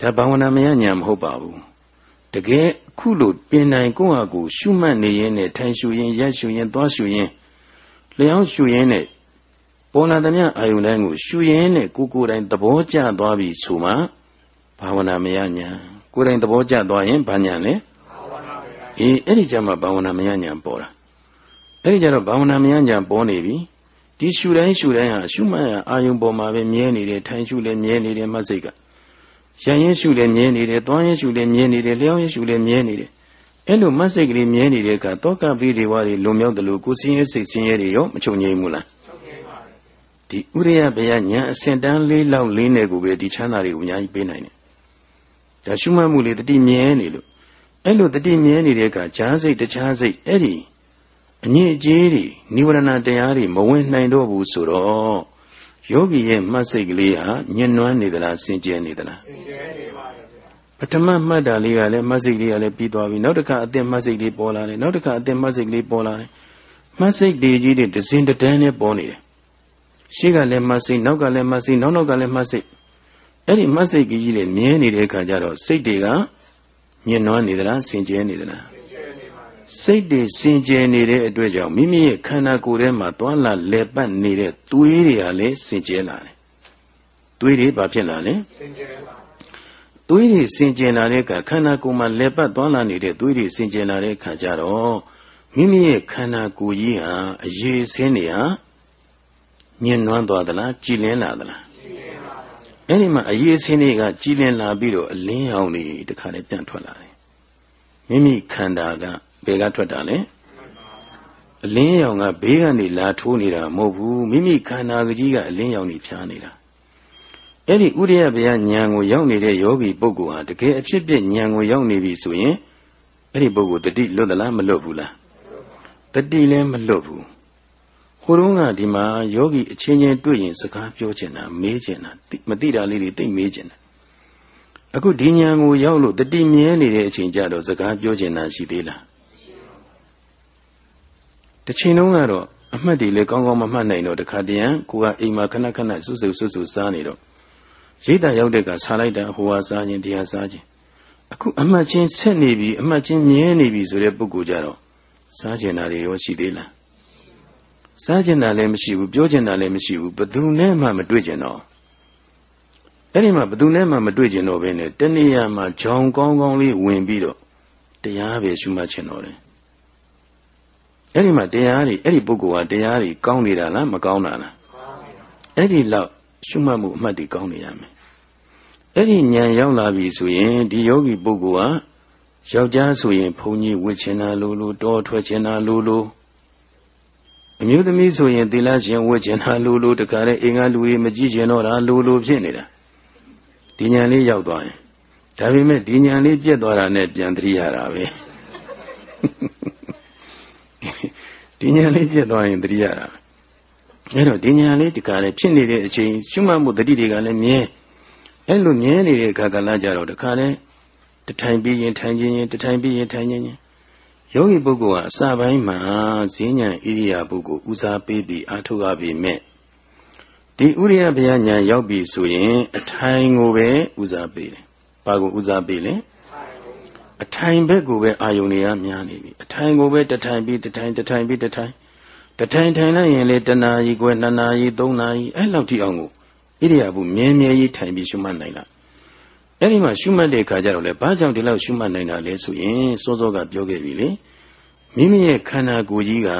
ဒါဘာဝနာမယညာမဟုတ်ပါဘူးတကယ်အခုလိုပြင်နိုင်ကိုယ့်ဟာကိုရှုမှတ်နေရင်နဲ့ထိုင်ရှုရင်ရက်ရှုရင်သွားရှုရင်လျောင်းရှုရင်နဲ့ပေါ်လာသမျှအာယုန်တိုင်းကိုရှုရင်နဲ့ကိုကိုယ်တိုင်သဘောကျသွားပြီဆိုမှဘာဝနာမယညာကိုယ်တိုင်သဘောကျသွားရင်ဘာညာလဲအေးအဲ့ဒီကြမှာဘာဝနာမယညာပေါ်တာအဲ့ဒီကြတော့ဘာဝနာမယညာပေါ်နေပြီ ဒီရှုတိုင်းရှုတိုင်းဟာရှုမှတ်ရအာယုန်ပေါ်မှာပဲမြဲနေတယ်ထိုင်ရှုလည်းမြဲနေတယ်မှတ်စိတ်ကရရင်ရှုလည်းမြဲနေတယ်သွားရင်ရှုလည်းမြဲနေတယ်လျောင်းရင်ရှုလည်းမြဲနေတယ်အဲ့လိုမတ်စိတ်ကလေးမြဲနေတဲ့အခါတောကပိတွေဝါတွေလွန်မြောက်တယ်လို့ကိုယ်စင်းရဲစိတ်စင်းရဲတွေရောမချုပ်ငြိမ်ဘူးလားဒီဥရိယဘယညာအစင်တန်းလေးလောက်လေးနဲ့ကိုပဲဒီချမ်းသာတွေကိုအများကြီးပေးနိုင်တယ်ဒါရှုမှတ်မှုလေးတတိမြဲနေလို့အဲ့လိုတတိမြဲနေတဲ့အခါဈာစိတ်တခြားစိတ်အဲ့ဒီ အညစ်အကြေးတွေនិဝရဏတရားတွေမဝင်နိုင်တော့ဘူးဆိုတော့ယောဂီရဲ့မှတ်စိတ်ကလေးဟာညှဉ်းနှွမ်းနေသလားစင်ကြယ်နေသလားစင်ကြယ်နေပါဘူးပထမမှတ်တာလေးကလည်းမှတ်စိတ်လေးကလည်းပြီးသွားပြီနောက်တစ်ခါအသင်မှတ်စိတ်လေးပေါ်လာတယ်နောက်တစ်ခါအသင်မှတ်စိတ်လေးပေါ်လာတယ်မှတ်စိတ်တွေကြီးတွေဒဇင်တန်းနဲ့ပေါ်နေတယ်ရှေ့ကလည်းမှတ်စိတ်နောက်ကလည်းမှတ်စိတ်နောက်နောက်ကလည်းမှတ်စိတ်အဲ့ဒီမှတ်စိတ်ကြီးတွေမြဲနေတဲ့အခါကျတော့စိတ်တွေကညှဉ်းနှွမ်းနေသလားစင်ကြယ်နေသလား စိတ်တွေစင်ကြယ်နေတဲ့အတွက်ကြောင့်မိမိရဲ့ခန္ဓာကိုယ်ထဲမှာသွာလာလဲပတ်နေတဲ့သွေးတွေကလည်းစင်ကြယ်လာတယ်။သွေးတွေဘာဖြစ်လာလဲ။စင်ကြယ်လာ။သွေးတွေစင်ကြယ်လာတဲ့အခါခန္ဓာကိုယ်မှာလဲပတ်သွားလာနေတဲ့သွေးတွေစင်ကြယ်လာတဲ့အခါကျတော့မိမိရဲ့ခန္ဓာကိုယ်ကြီးဟာအရေးဆင်းနေဟာညှဉ်းနှွမ်းသွားသလားကြည်လင်းလာသလားကြည်လင်းလာအဲ့ဒီမှာအရေးဆင်းတွေကကြည်လင်းလာပြီးတော့အလင်းရောင်တွေတခါလေပြန်ထွက်လာတယ်မိမိခန္ဓာက ဘယ်ကထွက်တာလဲအလင်းရောင်ကဘေးကနေလာထိုးနေတာမဟုတ်ဘူးမိမိခန္ဓာကြီးကအလင်းရောင်ကြီးဖြားနေတာအဲ့ဒီဥရိယဗျာဉာဏ်ကိုရောက်နေတဲ့ယောဂီပုဂ္ဂိုလ်ဟာတကယ်အဖြစ်ပြဉာဏ်ကိုရောက်နေပြီဆိုရင်အဲ့ဒီပုဂ္ဂိုလ်တတိလွတ်သလားမလွတ်ဘူးလားတတိလည်းမလွတ်ဘူးဟိုတုန်းကဒီမှာယောဂီအချင်းချင်းတွေ့ရင်စကားပြောချင်တာမေးချင်တာမသိတာလေးတွေသိမေးချင်တာအခုဒီဉာဏ်ကိုရောက်လို့တတိမြဲနေတဲ့အချိန်ကြတော့စကားပြောချင်တာရှိသေးလား တစ်ချိန်လုံးကတော့အမှတ်တွေလည်းကောင်းကောင်းမမှတ်နိုင်တော့တခါတည်းကိုကအိမ်မှာခဏခဏစွစွစွစွစားနေတော့ရိတ်တာရောက်တဲ့ကစားလိုက်တာဟိုဟာစားခြင်းတရားစားခြင်းအခုအမှတ်ချင်းဆက်နေပြီအမှတ်ချင်းမြဲနေပြီဆိုတဲ့ပုဂ္ဂိုလ်ကြတော့စားကျင်တာတွေရောရှိသေးလားစားကျင်တာလည်းမရှိဘူးပြောကျင်တာလည်းမရှိဘူးဘယ်သူနဲ့မှမတွေ့ကျင်တော့အဲ့ဒီမှာဘယ်သူနဲ့မှမတွေ့ကျင်တော့ဘဲနဲ့တဏှာမှာဂျောင်ကောင်းကောင်းလေးဝင်ပြီးတော့တရားပဲရှုမှတ်ချင်တော့တယ် အဲ့ဒီမှာတရားတွေအဲ့ဒီပုဂ္ဂိုလ်ကတရားတွေကောင်းနေတာလားမကောင်းတာလားအဲ့ဒီလောက်ရှုမှတ်မှုအမှတ်တွေကောင်းနေရမယ်အဲ့ဒီဉာဏ်ရောက်လာပြီဆိုရင်ဒီယောဂီပုဂ္ဂိုလ်ဟာယောက်ျားဆိုရင်ဘုံကြီးဝစ်ချင်တာလိုလိုတောထွက်ချင်တာလိုလိုအမျိုးသမီးဆိုရင်သီလရှင်ဝစ်ချင်တာလိုလိုတခါတည်းအင်္ဂါလူတွေမကြည့်ချင်တော့တာလိုလိုဖြစ်နေတာဒီဉာဏ်လေးရောက်သွားရင်ဒါပေမဲ့ဒီဉာဏ်လေးပြတ်သွားတာနဲ့ပြန်သတိရတာပဲ ဒီဉာဏ်လေးပြတ်သွားရင်တတိရတာအဲတော့ဒီဉာဏ်လေးဒီကလည်းဖြစ်နေတဲ့အချိန်ရှုမှတ်မှုတတိတွေကလည်းမြဲအဲလိုမြဲနေတဲ့အခါကလည်းကြတော့တခါလဲတထိုင်ပြီးရင်ထိုင်ခြင်းရင်တထိုင်ပြီးရင်ထိုင်ခြင်းရင်ယောဂီပုဂ္ဂိုလ်ဟာအစပိုင်းမှာဈဉ္ဉံဣရိယာပုဂ္ဂိုလ်ဦးစားပေးပြီးအားထုတ်ရပြီမဲ့တဒီဥရိယဗျာညာရောက်ပြီဆိုရင် အထိုင်ကိုပဲဦးစားပေးတယ်။ဘာကိုဦးစားပေးလဲ။ အထိုင်ဘက်ကိုပဲအာယုန်တွေကများနေပြီ။အထိုင်ကိုပဲတထိုင်ပြီးတထိုင်တထိုင်ပြီးတထိုင်တထိုင်ထိုင်လိုက်ရင်လေတနာကြီးကွယ်နှစ်နာရီသုံးနာရီအဲ့လောက်ထိအောင်ကိုဣရိယာပုမြဲမြဲကြီးထိုင်ပြီးရှုမှတ်နိုင်လား။အဲ့ဒီမှာရှုမှတ်တဲ့အခါကျတော့လေဘာကြောင့်ဒီလောက်ရှုမှတ်နိုင်တာလဲဆိုရင်စောစောကပြောခဲ့ပြီလေ။မိမိရဲ့ခန္ဓာကိုယ်ကြီးက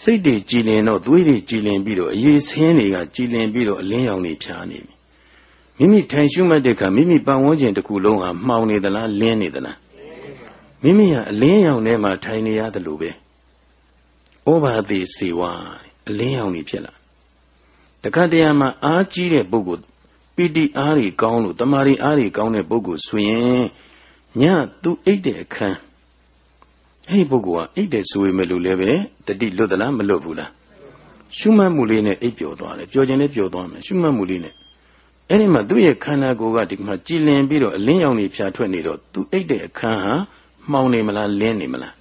စိတ်တွေကြည်လင်တော့သွေးတွေကြည်လင်ပြီးတော့အရေးဆင်းတွေကကြည်လင်ပြီးတော့အလင်းရောင်တွေဖြာနေပြီ မိမိထိုင်ရှုမှတ်တဲ့အခါမိမိပတ်ဝန်းကျင်တစ်ခုလုံးဟာမှောင်နေသလားလင်းနေသလားမိမိဟာအလင်းရောင်ထဲမှာထိုင်နေရတယ်လို့ပဲဩဘာတိစေဝါအလင်းရောင်တွေဖြစ်လာတခါတရံမှာအားကြီးတဲ့ပုဂ္ဂိုလ်ပီတိအားတွေကောင်းလို့တမာရီအားတွေကောင်းတဲ့ပုဂ္ဂိုလ်ဆိုရင်ညသူအိတ်တဲ့အခန်းအဲ့ဒီပုဂ္ဂိုလ်ကအိတ်တယ်ဆိုပေမဲ့လို့လည်းပဲတတိလွတ်သလားမလွတ်ဘူးလားရှုမှတ်မှုလေးနဲ့အိတ်ပျော်သွားတယ်ပျော်ခြင်းလေးပျော်သွားမယ်ရှုမှတ်မှုလေးနဲ့ အဲ့ဒီမှာသူ့ရဲ့ခန္ဓာကိုယ်ကဒီမှာကြည်လင်ပြီးတော့အလင်းရောင်တွေဖြာထွက်နေတော့သူအိတ်တဲ့အခန်းဟာမှောင်နေမလားလင်းနေမလား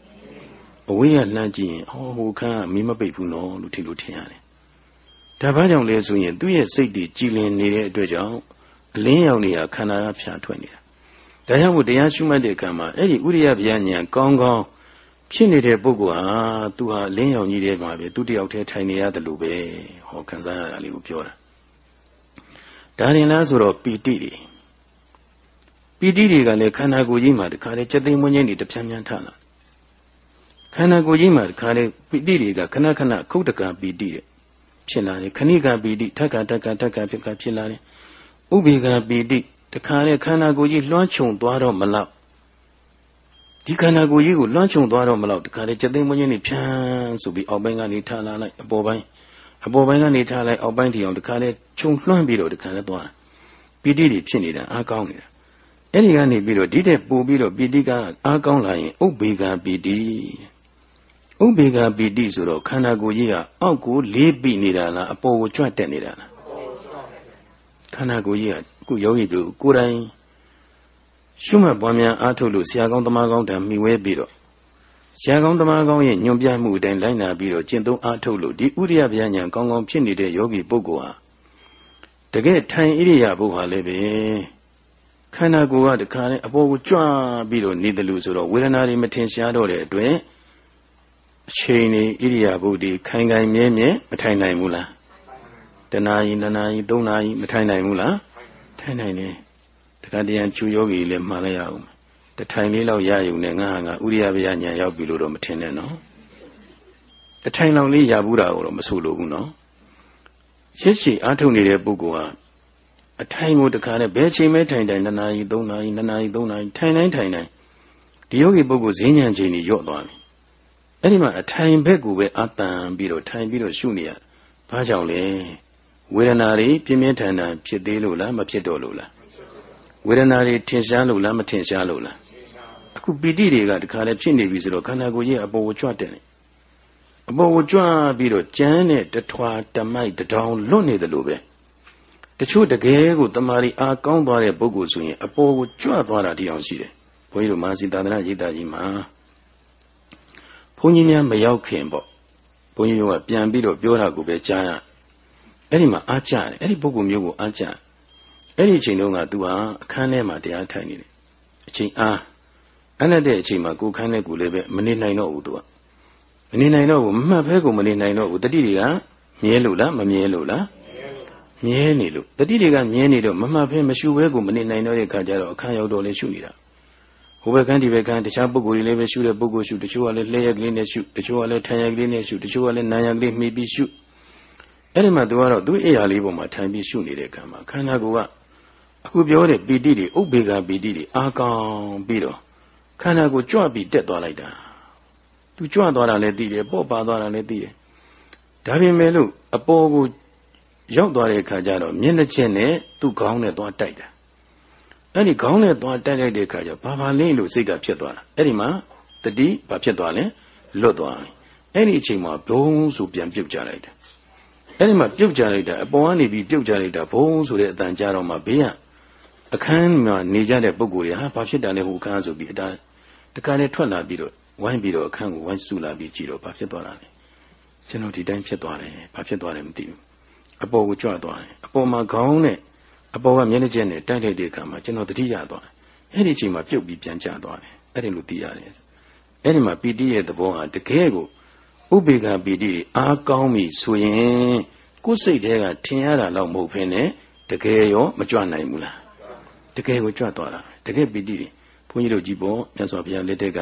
အဝေးကလှမ်းကြည့်ရင်ဟောဟိုခန်းကမီးမပိတ်ဘူးနော်လို့ထင်လို့ထင်ရတယ်ဒါဘာကြောင့်လဲဆိုရင်သူ့ရဲ့စိတ်တွေကြည်လင်နေတဲ့အတွက်ကြောင့်အလင်းရောင်တွေကခန္ဓာကဖြာထွက်နေတာဒါကြောင့်မို့တရားရှုမှတ်တဲ့အခါမှာအဲ့ဒီဥရိယဗျာဉာဏ်ကောင်းကောင်းဖြစ်နေတဲ့ပုဂ္ဂိုလ်ဟာသူဟာလင်းရောင်ကြီးတဲ့မှာပဲသူတယောက်တည်းထိုင်နေရတယ်လို့ပဲဟောခံစားရတာလေးကိုပြောတာ ဒါရင်လားဆိုတော့ပီတိတွေပီတိတွေကလည်းခန္ဓာကိုယ်ကြီးမှာတခါလေစက်သိမ်းမွင်းခြင်းတွေတဖြန်းဖြန်းထလာခန္ဓာကိုယ်ကြီးမှာတခါလေပီတိတွေကခဏခဏခုတ်တကပီတိတဲ့ဖြစ်လာတယ်ခဏိကပီတိထက်ကထက်ကထက်ကဖြစ်ကဖြစ်လာတယ်ဥပေကပီတိတခါလေခန္ဓာကိုယ်ကြီးလွှမ်းခြုံသွားတော့မလောက်ဒီခန္ဓာကိုယ်ကြီးကိုလွှမ်းခြုံသွားတော့မလို့တခါလေစက်သိမ်းမွင်းခြင်းနေဖြန်းဆိုပြီးအောက်ပိုင်းကနေထားလာလိုက်အပေါ်ပိုင်း အပေါ်ပိုင်းကနေထားလိုက်အောက်ပိုင်းထီအောင်တခါလေခြုံလွှမ်းပြီးတော့တခါလေသွားပီတိတွေဖြစ်နေတာအားကောင်းနေတာအဲ့ဒီကနေပြီးတော့ဒီတဲ့ပို့ပြီးတော့ပီတိကအားကောင်းလာရင်ဥပ္ပေကပီတိဥပ္ပေကပီတိဆိုတော့ခန္ဓာကိုယ်ကြီးကအောက်ကိုလေးပိနေတာလားအပေါ်ကိုကြွတက်နေတာလားခန္ဓာကိုယ်ကြီးကခုယောဂီတို့ကိုယ်တိုင်ရှုမှတ်ပွားများအားထုတ်လို့ဆရာကောင်းသမားကောင်းတံမိဝဲပြီးတော့ ဆရာကောင်းသမားကောင်းရဲ့ညွန်ပြမှုအတိုင်းလိုက်နာပြီးတော့ကျင့်သုံးအားထုတ်လို့ဒီဥရိယဗျာဉာဏ်ကောင်းကောင်းဖြစ်နေတဲ့ယောဂီပုဂ္ဂိုလ်ဟာတကယ်ထိုင်ဣရိယာပုဟာလည်းပဲခန္ဓာကိုယ်ကတခါနဲ့အပေါ်ကိုကြွပြီးတော့နေတယ်လို့ဆိုတော့ဝေဒနာတွေမထင်ရှားတော့တဲ့အတွက်အချိန်နေဣရိယာပုဒီခိုင်ခိုင်မြဲမြဲမထိုင်နိုင်ဘူးလားတနာရီနှစ်နာရီသုံးနာရီမထိုင်နိုင်ဘူးလားထိုင်နိုင်တယ်တခါတရံချူယောဂီလည်းမှားလိုက်ရအောင် တထိုင်လေးလောက်ရယူနေငါဟာငါဥရိယဗျာညာရောက်ပြီလို့တော့မထင်နဲ့နော်တထိုင်လောက်လေးရဘူးတာကိုတော့မဆိုလိုဘူးနော်ရှစ်ရှိအားထုတ်နေတဲ့ပုဂ္ဂိုလ်ဟာအထိုင်ကိုတခါနဲ့ဘယ်ချိန်မဲထိုင်တိုင်နှစ်နာရီသုံးနာရီနှစ်နာရီသုံးနာရီထိုင်တိုင်းထိုင်တိုင်းဒီယောဂီပုဂ္ဂိုလ်ဈဉ္ဉံချိန်ကြီးညော့သွားပြီအဲ့ဒီမှာအထိုင်ဘက်ကိုပဲအတန်ပြီးတော့ထိုင်ပြီးတော့ရှုနေရဘာကြောင့်လဲဝေဒနာတွေပြင်းပြင်းထန်ထန်ဖြစ်သေးလို့လားမဖြစ်တော့လို့လားဝေဒနာတွေထင်ရှားလို့လားမထင်ရှားလို့လား အခုပီတိတွေကတခါလဲဖြစ်နေပြီဆိုတော့ခန္ဓာကိုယ်ကြီးအပေါ်ကိုကြွတယ်နေအပေါ်ကိုကြွပြီးတော့ကြမ်းတဲ့တထွာတမိုက်တထောင်လွတ်နေတယ်လို့ပဲတချို့တကယ်ကိုတမာရီအားကောင်းသွားတဲ့ပုဂ္ဂိုလ်ဆိုရင်အပေါ်ကိုကြွသွားတာတိအောင်ရှိတယ်ဘုန်းကြီးတို့မာစီသာသနာရိပ်သာကြီးမှာဘုန်းကြီးများမရောက်ခင်ပေါ့ဘုန်းကြီးတို့ကပြန်ပြီးတော့ပြောတာကိုပဲကြားရအဲ့ဒီမှာအားကြတယ်အဲ့ဒီပုဂ္ဂိုလ်မျိုးကိုအားကြတယ်အဲ့ဒီအချိန်တုန်းက तू ဟာအခန်းထဲမှာတရားထိုင်နေတယ်အချိန်အား အဲ့နဲ့တဲ့အချိန်မှာကိုခန်းနဲ့ကိုလည်းပဲမနေနိုင်တော့ဘူး तू ကမနေနိုင်တော့ဘူးမမှတ်ဖဲကိုမနေနိုင်တော့ဘူးတတိတွေကမြဲလို့လားမမြဲလို့လားမြဲနေလို့တတိတွေကမြဲနေတော့မမှတ်ဖဲမရှုဘဲကိုမနေနိုင်တော့တဲ့ခါကျတော့အခန်းရောက်တော့လေရှုနေတာဟိုဘက်ကန်းဒီဘက်ကန်းတခြားပုဂ္ဂိုလ်တွေလည်းပဲရှုတဲ့ပုဂ္ဂိုလ်ရှုတချို့ကလည်းလျှက်ကလေးနဲ့ရှုတချို့ကလည်းထံရက်ကလေးနဲ့ရှုတချို့ကလည်းနာယက်ကလေးမှီပြီးရှုအဲ့ဒီမှာသူကတော့သူ့အိယာလေးပေါ်မှာထိုင်ပြီးရှုနေတဲ့ကံမှာခန္ဓာကိုယ်ကအခုပြောတဲ့ပီတိတွေဥပေက္ခပီတိတွေအာကောင်ပြီးတော့ ခန္ဓာကိုကြွပြီးတက်သွားလိုက်တာသူကြွသွားတာလည်းသိတယ်ပေါ့ပါသွားတာလည်းသိတယ်ဒါပေမဲ့လို့အပေါ်ကိုရောက်သွားတဲ့အခါကျတော့မျက်နှာချင်းနဲ့သူ့ခေါင်းနဲ့သွားတိုက်တာအဲ့ဒီခေါင်းနဲ့သွားတိုက်လိုက်တဲ့အခါကျဘာဘာလင်းလို့စိတ်ကဖြစ်သွားတာအဲ့ဒီမှာတတိဘာဖြစ်သွားလဲလွတ်သွားတယ်အဲ့ဒီအချိန်မှာဘုံဆိုပြန်ပြုတ်ကြလိုက်တယ်အဲ့ဒီမှာပြုတ်ကြလိုက်တာအပေါ်ကနေပြီးပြုတ်ကြလိုက်တာဘုံဆိုတဲ့အတန်ကြားတော့မှဘေးက အခန်းမှာနေကြတဲ့ပုံကိုယ်တွေဟာဘာဖြစ်တာလဲဟိုအခန်းဆိုပြီးအတားတခါနဲ့ထွက်လာပြီးတော့ဝိုင်းပြီးတော့အခန်းကိုဝိုင်းစုလာပြီးကြည့်တော့ဘာဖြစ်သွားတာလဲကျွန်တော်ဒီတိုင်းဖြစ်သွားတယ်ဘာဖြစ်သွားတယ်မသိဘူးအပေါ်ကိုကြွသွားတယ်အပေါ်မှာခေါင်းနဲ့အပေါ်ကမျက်နှာချက်နဲ့တိုက်လိုက်တဲ့အခါမှာကျွန်တော်သတိရသွားတယ်အဲ့ဒီအချိန်မှာပြုတ်ပြီးပြန်ကျသွားတယ်အဲ့ဒီလိုသိရတယ်အဲ့ဒီမှာပီတိရဲ့သဘောဟာတကယ်ကိုဥပေက္ခပီတိအားကောင်းပြီဆိုရင်ကိုယ်စိတ်ထဲကထင်ရတာတော့မဟုတ်ဘဲနဲ့တကယ်ရောမကြွနိုင်ဘူးလား တကယ်ကိုကြွသွားတာတကယ်ပီတိတွေဘုန်းကြီးတို့ကြည့်ပေါ့မြတ်စွာဘုရားလက်ထက်က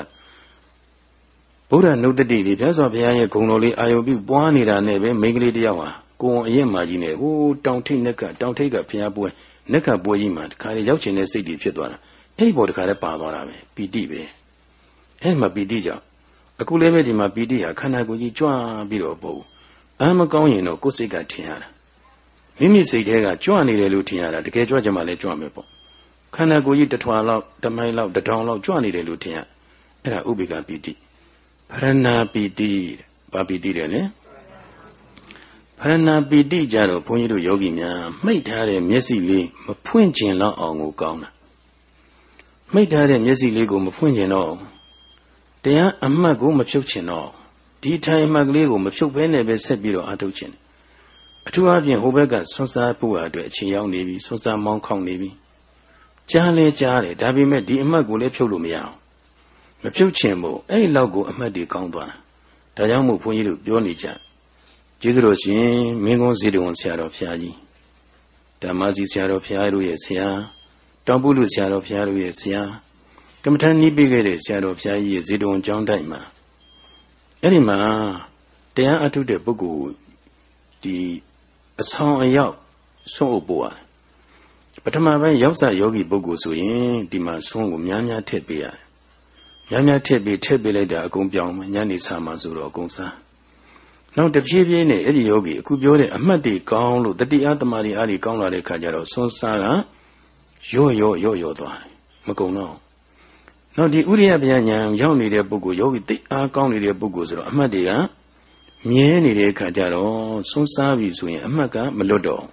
ဗုဒ္ဓနုတ္တိတွေမြတ်စွာဘုရားရဲ့ဂုဏ်တော်လေးအာယုပြုပွားနေတာနဲ့ပဲမိန်းကလေးတယောက်ဟာကိုယ်အရင်မှကြီးနေဟိုးတောင်ထိတ်နက်ကတောင်ထိတ်ကဘုရားပွဲနက်ကပွဲကြီးမှာတခါလေရောက်ချင်တဲ့စိတ်တွေဖြစ်သွားတာအဲ့ဒီပေါ်တခါလဲပါသွားတာပဲပီတိပဲအဲ့မှာပီတိကြောင့်အခုလည်းပဲဒီမှာပီတိဟာခန္ဓာကိုယ်ကြီးကြွပြီးတော့ပို့အာမကောင်းရင်တော့ကိုယ်စိတ်ကထင်ရတာမိမိစိတ်ထဲကကြွနေတယ်လို့ထင်ရတာတကယ်ကြွကြမှာလဲကြွမယ်ပေါ့ ခန္ဓာကိုယ်ကြီးတထွာလောက်တမိုင်လောက်တထောင်လောက်ကြွနေတယ်လို့ထင်ရအဲ့ဒါဥပိ္ပကပီတိဗရဏပီတိဘာပီတိတယ်လဲဗရဏပီတိကြတော့ဘုန်းကြီးတို့ယောဂီများမှိတ်ထားတဲ့မျက်စိလေးမဖွင့်ကျင်တော့အောင်ကိုကောင်းတာမိတ်ထားတဲ့မျက်စိလေးကိုမဖွင့်ကျင်တော့တရားအမှတ်ကိုမဖြုတ်ချင်တော့ဒီထိုင်အမှတ်ကလေးကိုမဖြုတ်ဘဲနဲ့ပဲဆက်ပြီးတော့အထုတ်ချင်အထူးအဖြင့်ဟိုဘက်ကဆွမ်းစားဖို့အတွက်အချိန်ရောက်နေပြီဆွမ်းစားမောင်းခေါင်နေပြီ ကြားလဲကြားတယ်ဒါပေမဲ့ဒီအမှတ်ကိုလည်းဖြုတ်လို့မရအောင်မဖြုတ်ချင်ဘူးအဲ့ဒီလောက်ကိုအမှတ်တွေကောင်းသွားတာဒါကြောင့်မို့ဘုန်းကြီးတို့ပြောနေကြကျေးဇူးတော်ရှင်မင်းကုန်းဇေတဝန်ဆရာတော်ဘုရားကြီးဓမ္မစီဆရာတော်ဘုရားတို့ရဲ့ဆရာတောင်ပုလူဆရာတော်ဘုရားတို့ရဲ့ဆရာကမ္မထန်နီးပေးခဲ့တဲ့ဆရာတော်ဘုရားကြီးရဲ့ဇေတဝန်ကျောင်းတိုက်မှာအဲ့ဒီမှာတရားအထုတ်တဲ့ပုဂ္ဂိုလ်ဒီအဆောင်အယောက်ဆုံးအပ်ပေါ် ပထမပိုင်းရောက်စားယောဂီပုဂ္ဂိုလ်ဆိုရင်ဒီမှာဆုံးကိုများများထည့်ပေးရတယ်များများထည့်ပေးထည့်ပေးလိုက်တာအကုန်ပြောင်းညနေစာမှဆိုတော့အကုန်စားနောက်တဖြည်းဖြည်းနဲ့အဲ့ဒီယောဂီအခုပြောတဲ့အမှတ်တွေကောင်းလို့တတိယသမารီအားတွေကောင်းလာတဲ့ခါကျတော့ဆွန်းစားကရော့ရော့ရော့ရော့သွားတယ်မကုံတော့နောက်ဒီဥရိယဗျာညာရောက်နေတဲ့ပုဂ္ဂိုလ်ယောဂီသိအားကောင်းနေတဲ့ပုဂ္ဂိုလ်ဆိုတော့အမှတ်တွေကမြဲနေတဲ့အခါကျတော့ဆွန်းစားပြီဆိုရင်အမှတ်ကမလွတ်တော့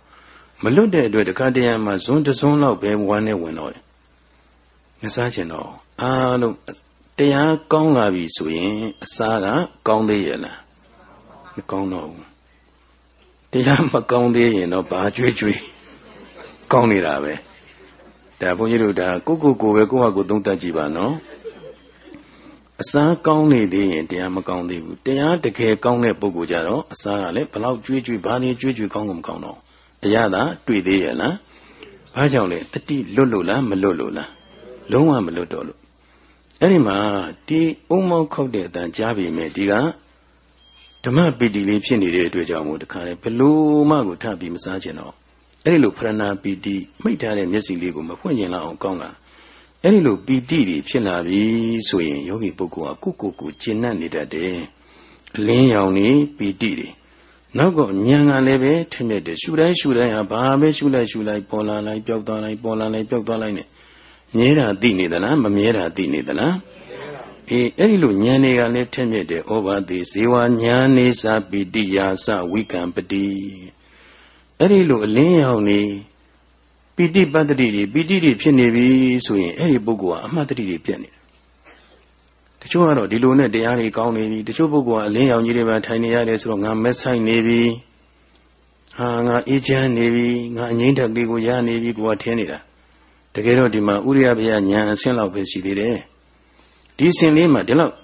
မလွတ်တဲ့အတွက်တခါတရံမှာဇွန်းတဇွန်းလောက်ပဲဝမ်းနဲ့ဝင်တော့တယ်မစားချင်တော့အားလုံးတရားကောင်းလာပြီဆိုရင်အစားကကောင်းသေးရဲ့လားမကောင်းတော့ဘူးတရားမကောင်းသေးရင်တော့ဘာကြွေးကြွေးကောင်းနေတာပဲဒါဘုန်းကြီးတို့ဒါကိုကိုကိုပဲကိုဟာကိုသုံးတတ်ကြည့်ပါနော်အစားကောင်းနေသေးရင်တရားမကောင်းသေးဘူးတရားတကယ်ကောင်းတဲ့ပုဂ္ဂိုလ်ကြတော့အစားကလည်းဘလောက်ကြွေးကြွေးဘာနေကြွေးကြွေးကောင်းကမကောင်းတော့ အရသာတွေ့သေးရဲ့လားဘာကြောင့်လဲတတိလွတ်လို့လားမလွတ်လို့လားလုံးဝမလွတ်တော့လို့အဲ့ဒီမှာဒီအုံမောက်ခောက်တဲ့အတန်ကြားပြီမဲ့ဒီကဓမ္မပီတိလေးဖြစ်နေတဲ့အတွက်ကြောင့်မို့တခါလေဘလို့မှကိုထပ်ပြီးမစားချင်တော့အဲ့ဒီလိုဖရဏပီတိမိတ်ထားတဲ့မျက်စိလေးကိုမဖွင့်ကျင်လောက်အောင်ကောင်းတာအဲ့ဒီလိုပီတိတွေဖြစ်လာပြီဆိုရင်ယောဂီပုဂ္ဂိုလ်ကကိုကိုကိုကျင့်တ်နေတတ်တယ်အလင်းရောင်နေပီတိတွေ နောက်ကညံကလည်းပဲထင်မြက်တယ်ရှူတိုင်းရှူတိုင်းဟာဘာပဲရှူလိုက်ရှူလိုက်ပေါ်လာလိုက်ပျောက်သွားလိုက်ပေါ်လာလိုက်ပျောက်သွားလိုက်နဲ့မြဲတာသိနေသလားမမြဲတာသိနေသလားအေးအဲ့ဒီလိုဉာဏ်တွေကလည်းထက်မြက်တယ်ဩဘာတိဇေဝဉာဏ်နေစာပိတိယာစဝိကံပတိအဲ့ဒီလိုအလင်းရောင်နေပိဋိပတ္တိတွေပိဋိတွေဖြစ်နေပြီဆိုရင်အဲ့ဒီပုဂ္ဂိုလ်ကအမှတ်တတိတွေပြတ်နေတယ် တချို့ကတော့ဒီလိုနဲ့တရားတွေကောင်းနေပြီတချို့ပုဂ္ဂိုလ်ကအလင်းရောင်ကြီးတွေပဲထိုင်နေရတယ်ဆိုတော့ငါမက်ဆိုင်နေပြီဟာငါအေးချမ်းနေပြီငါအငိမ့်တက်လေးကိုရနေပြီကိုကထင်းနေတာတကယ်တော့ဒီမှာဥရိယဘုရားညာအဆင့်လောက်ပဲရှိသေးတယ်ဒီအဆင့်လေးမှာဒီလောက်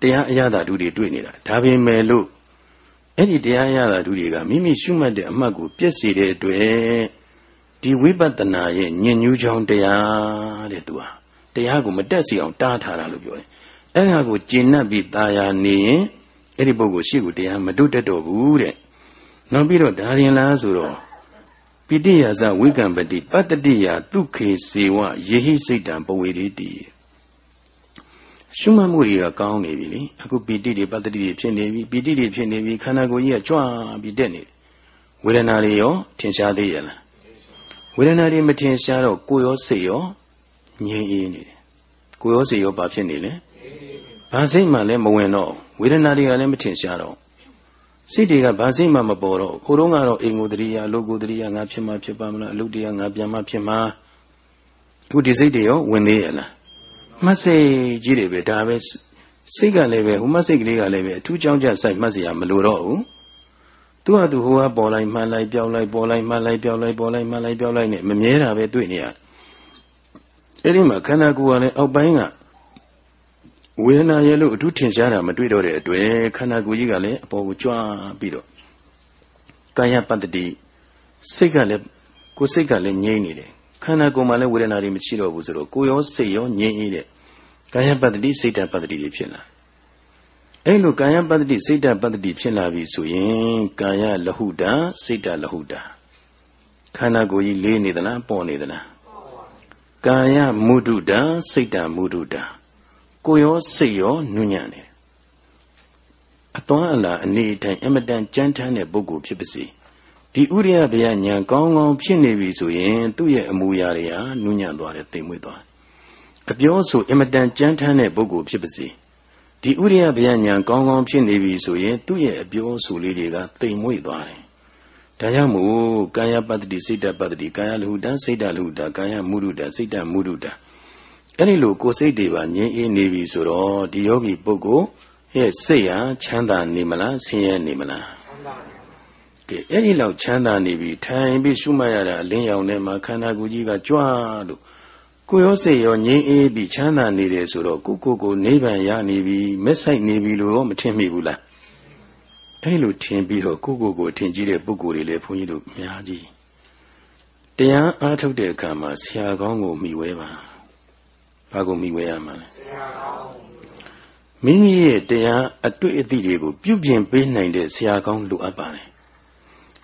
တရားအရသာတူတွေတွေ့နေတာဒါပေမဲ့လို့အဲ့ဒီတရားအရသာတူတွေကမိမိရှုမှတ်တဲ့အမှတ်ကိုပြည့်စေတဲ့အတွက်ဒီဝိပဿနာရဲ့ညဉ့်ညူးချောင်းတရားတဲ့သူဟာတရားကိုမတက်စီအောင်တားထားတာလို့ပြောတယ် အဲ့ဒါကိုကျင့်납ပြီးตาယာနေရင်အဲ့ဒီပုဂ္ဂိုလ်ရှိကိုတရားမတုတ်တတ်တော့ဘူးတဲ့နောက်ပြီးတော့ဒါရင်လားဆိုတော့ပိဋိယာဇဝိကံပတိပတ္တိယဒုခေစေဝယေဟိစိတ်တံပဝေရိတိရှုမှတ်မှုတွေကကောင်းနေပြီလေအခုပိဋိတွေပတ္တိတွေဖြစ်နေပြီပိဋိတွေဖြစ်နေပြီခန္ဓာကိုယ်ကြီးကကြွပြီးတက်နေဝေဒနာတွေရောထင်ရှားသေးရလားဝေဒနာတွေမထင်ရှားတော့ကိုယ်ရောစိတ်ရောငြိမ်အေးနေတယ်ကိုယ်ရောစိတ်ရောဘာဖြစ်နေလဲ ဘာစိတ်မှလည်းမဝင်တော့ဝေဒနာတွေကလည်းမထင်ရှားတော့စိတ်တွေကဘာစိတ်မှမပေါ်တော့ကိုတော့ကတော့အင်ကိုတရိယာလောကိုတရိယာငါဖြစ်မှဖြစ်ပါမလားအလုတရားငါပြန်မှဖြစ်မှာအခုဒီစိတ်တွေရောဝင်သေးရဲ့လားမှတ်စိတ်ကြီးတွေပဲဒါပဲစိတ်ကလည်းပဲဟိုမှတ်စိတ်ကလေးကလည်းပဲအထူးကြောင်းကြဆိုင်မှတ်စရာမလိုတော့ဘူးသူဟာသူဟိုဟာပေါ်လိုက်မှန်လိုက်ပြောင်းလိုက်ပေါ်လိုက်မှန်လိုက်ပြောင်းလိုက်ပေါ်လိုက်မှန်လိုက်ပြောင်းလိုက်နဲ့မမြဲတာပဲတွေ့နေရအဲ့ဒီမှာခန္ဓာကိုယ်ကလည်းအောက်ပိုင်းက ဝေဒနာရဲ့လို့အထူးထင်ရှားတာမတွေ့တော့တဲ့အတွက်ခန္ဓာကိုယ်ကြီးကလည်းအပေါ်ကိုကြွားပြီးတော့ကာယပတ္တိစိတ်ကလည်းကိုယ်စိတ်ကလည်းငြိမ့်နေတယ်ခန္ဓာကိုယ်မှာလည်းဝေဒနာတွေမရှိတော့ဘူးဆိုတော့ကိုယ်ရောစိတ်ရောငြိမ့်နေတဲ့ကာယပတ္တိစိတ်တပတ္တိတွေဖြစ်လာအဲ့လိုကာယပတ္တိစိတ်တပတ္တိဖြစ်လာပြီဆိုရင်ကာယလဟုတာစိတ်တလဟုတာခန္ဓာကိုယ်ကြီးလေးနေသလားပေါ်နေသလားကာယမုဒုတာစိတ်တမုဒုတာ ကိုရောစိတ်ရောနုညံ့တယ်အသွမ်းအလာအနေတိုင်းအမတန်ကြမ်းတမ်းတဲ့ပုဂ္ဂိုလ်ဖြစ်ပါစေဒီဥရိယဗျာညာကောင်းကောင်းဖြစ်နေပြီဆိုရင်သူ့ရဲ့အမူအရာတွေဟာနုညံ့သွားတယ်တိမ်မွေ့သွားအပြောဆိုအမတန်ကြမ်းတမ်းတဲ့ပုဂ္ဂိုလ်ဖြစ်ပါစေဒီဥရိယဗျာညာကောင်းကောင်းဖြစ်နေပြီဆိုရင်သူ့ရဲ့အပြောဆိုလေးတွေကတိမ်မွေ့သွားတယ်ဒါကြောင့်မို့ကာယပတ္တိစိတ်တပတ္တိကာယလဟုတစိတ်တလဟုတကာယမုဒုတစိတ်တမုဒုတ အဲ့ဒီလိုကိုယ်စိတ်တွေပါငြင်းအေးနေပြီဆိုတော့ဒီယောဂီပုဂ္ဂိုလ်ရဲ့စိတ်ဟာချမ်းသာနေမလားဆင်းရဲနေမလားချမ်းသာကဲအဲ့ဒီလောက်ချမ်းသာနေပြီထိုင်ပြီးရှုမှတ်ရတာအလင်းရောင်ထဲမှာခန္ဓာကိုယ်ကြီးကကြွားလို့ကိုယ်ရောစိတ်ရောငြိမ်းအေးပြီးချမ်းသာနေတယ်ဆိုတော့ကိုကိုကိုနိဗ္ဗာန်ရနေပြီမက်ဆိုင်နေပြီလို့မထင်မိဘူးလားအဲ့လိုထင်ပြီးတော့ကိုကိုကိုထင်ကြီးတဲ့ပုဂ္ဂိုလ်တွေလည်းဘုန်းကြီးတို့အများကြီးတရားအားထုတ်တဲ့အခါမှာဆရာကောင်းကိုမိဝဲပါ ဘာကိုမိဝဲရမှာလဲမိမိရဲ့တရားအတွေ့အသည့်တွေကိုပြုပြင်ပေးနိုင်တဲ့ဆရာကောင်းလိုအပ်ပါတယ်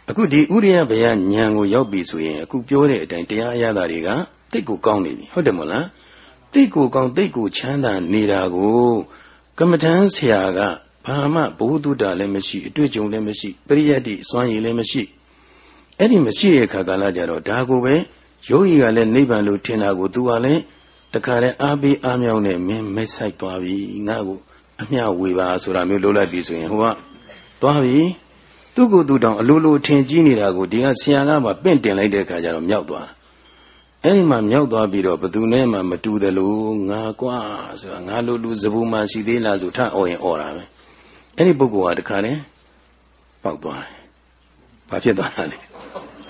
အခုဒီဥရိယဘယဉာဏ်ကိုရောက်ပြီဆိုရင်အခုပြောတဲ့အတိုင်းတရားအရသာတွေကတိတ်ကိုကောင်းနေပြီဟုတ်တယ်မဟုတ်လားတိတ်ကိုကောင်းတိတ်ကိုချမ်းသာနေတာကိုကမ္မထမ်းဆရာကဘာမှဘုသူတ္တလည်းမရှိအတွေ့အကြုံလည်းမရှိပရိယတ်တိစွမ်းရည်လည်းမရှိအဲ့ဒီမရှိတဲ့ခါကာလကြတော့ဒါကိုပဲယောဂီကလည်းနိဗ္ဗာန်လို့ထင်တာကိုသူကလည်း တခါတည်းအားပေးအားမြောက်နဲ့မင်းမိတ်ဆိုင်သွားပြီငါ့ကိုအမျှဝေပါဆိုတာမျိုးလုပ်လိုက်ပြီဆိုရင်ဟိုကသွားပြီသူ့ကိုယ်သူတောင်အလိုလိုထင်ကြီးနေတာကိုဒီကဆရာကမှပင့်တင်လိုက်တဲ့အခါကျတော့မြောက်သွားအဲ့ဒီမှာမြောက်သွားပြီးတော့ဘသူနဲ့မှမတူတယ်လို့ငါကွာဆိုတာငါလိုလူစပူမှရှိသေးလားဆိုထအော်ရင်အော်တာပဲအဲ့ဒီပုဂ္ဂိုလ်ကတခါတည်းပေါက်သွားတယ်ဘာဖြစ်သွားတာလဲ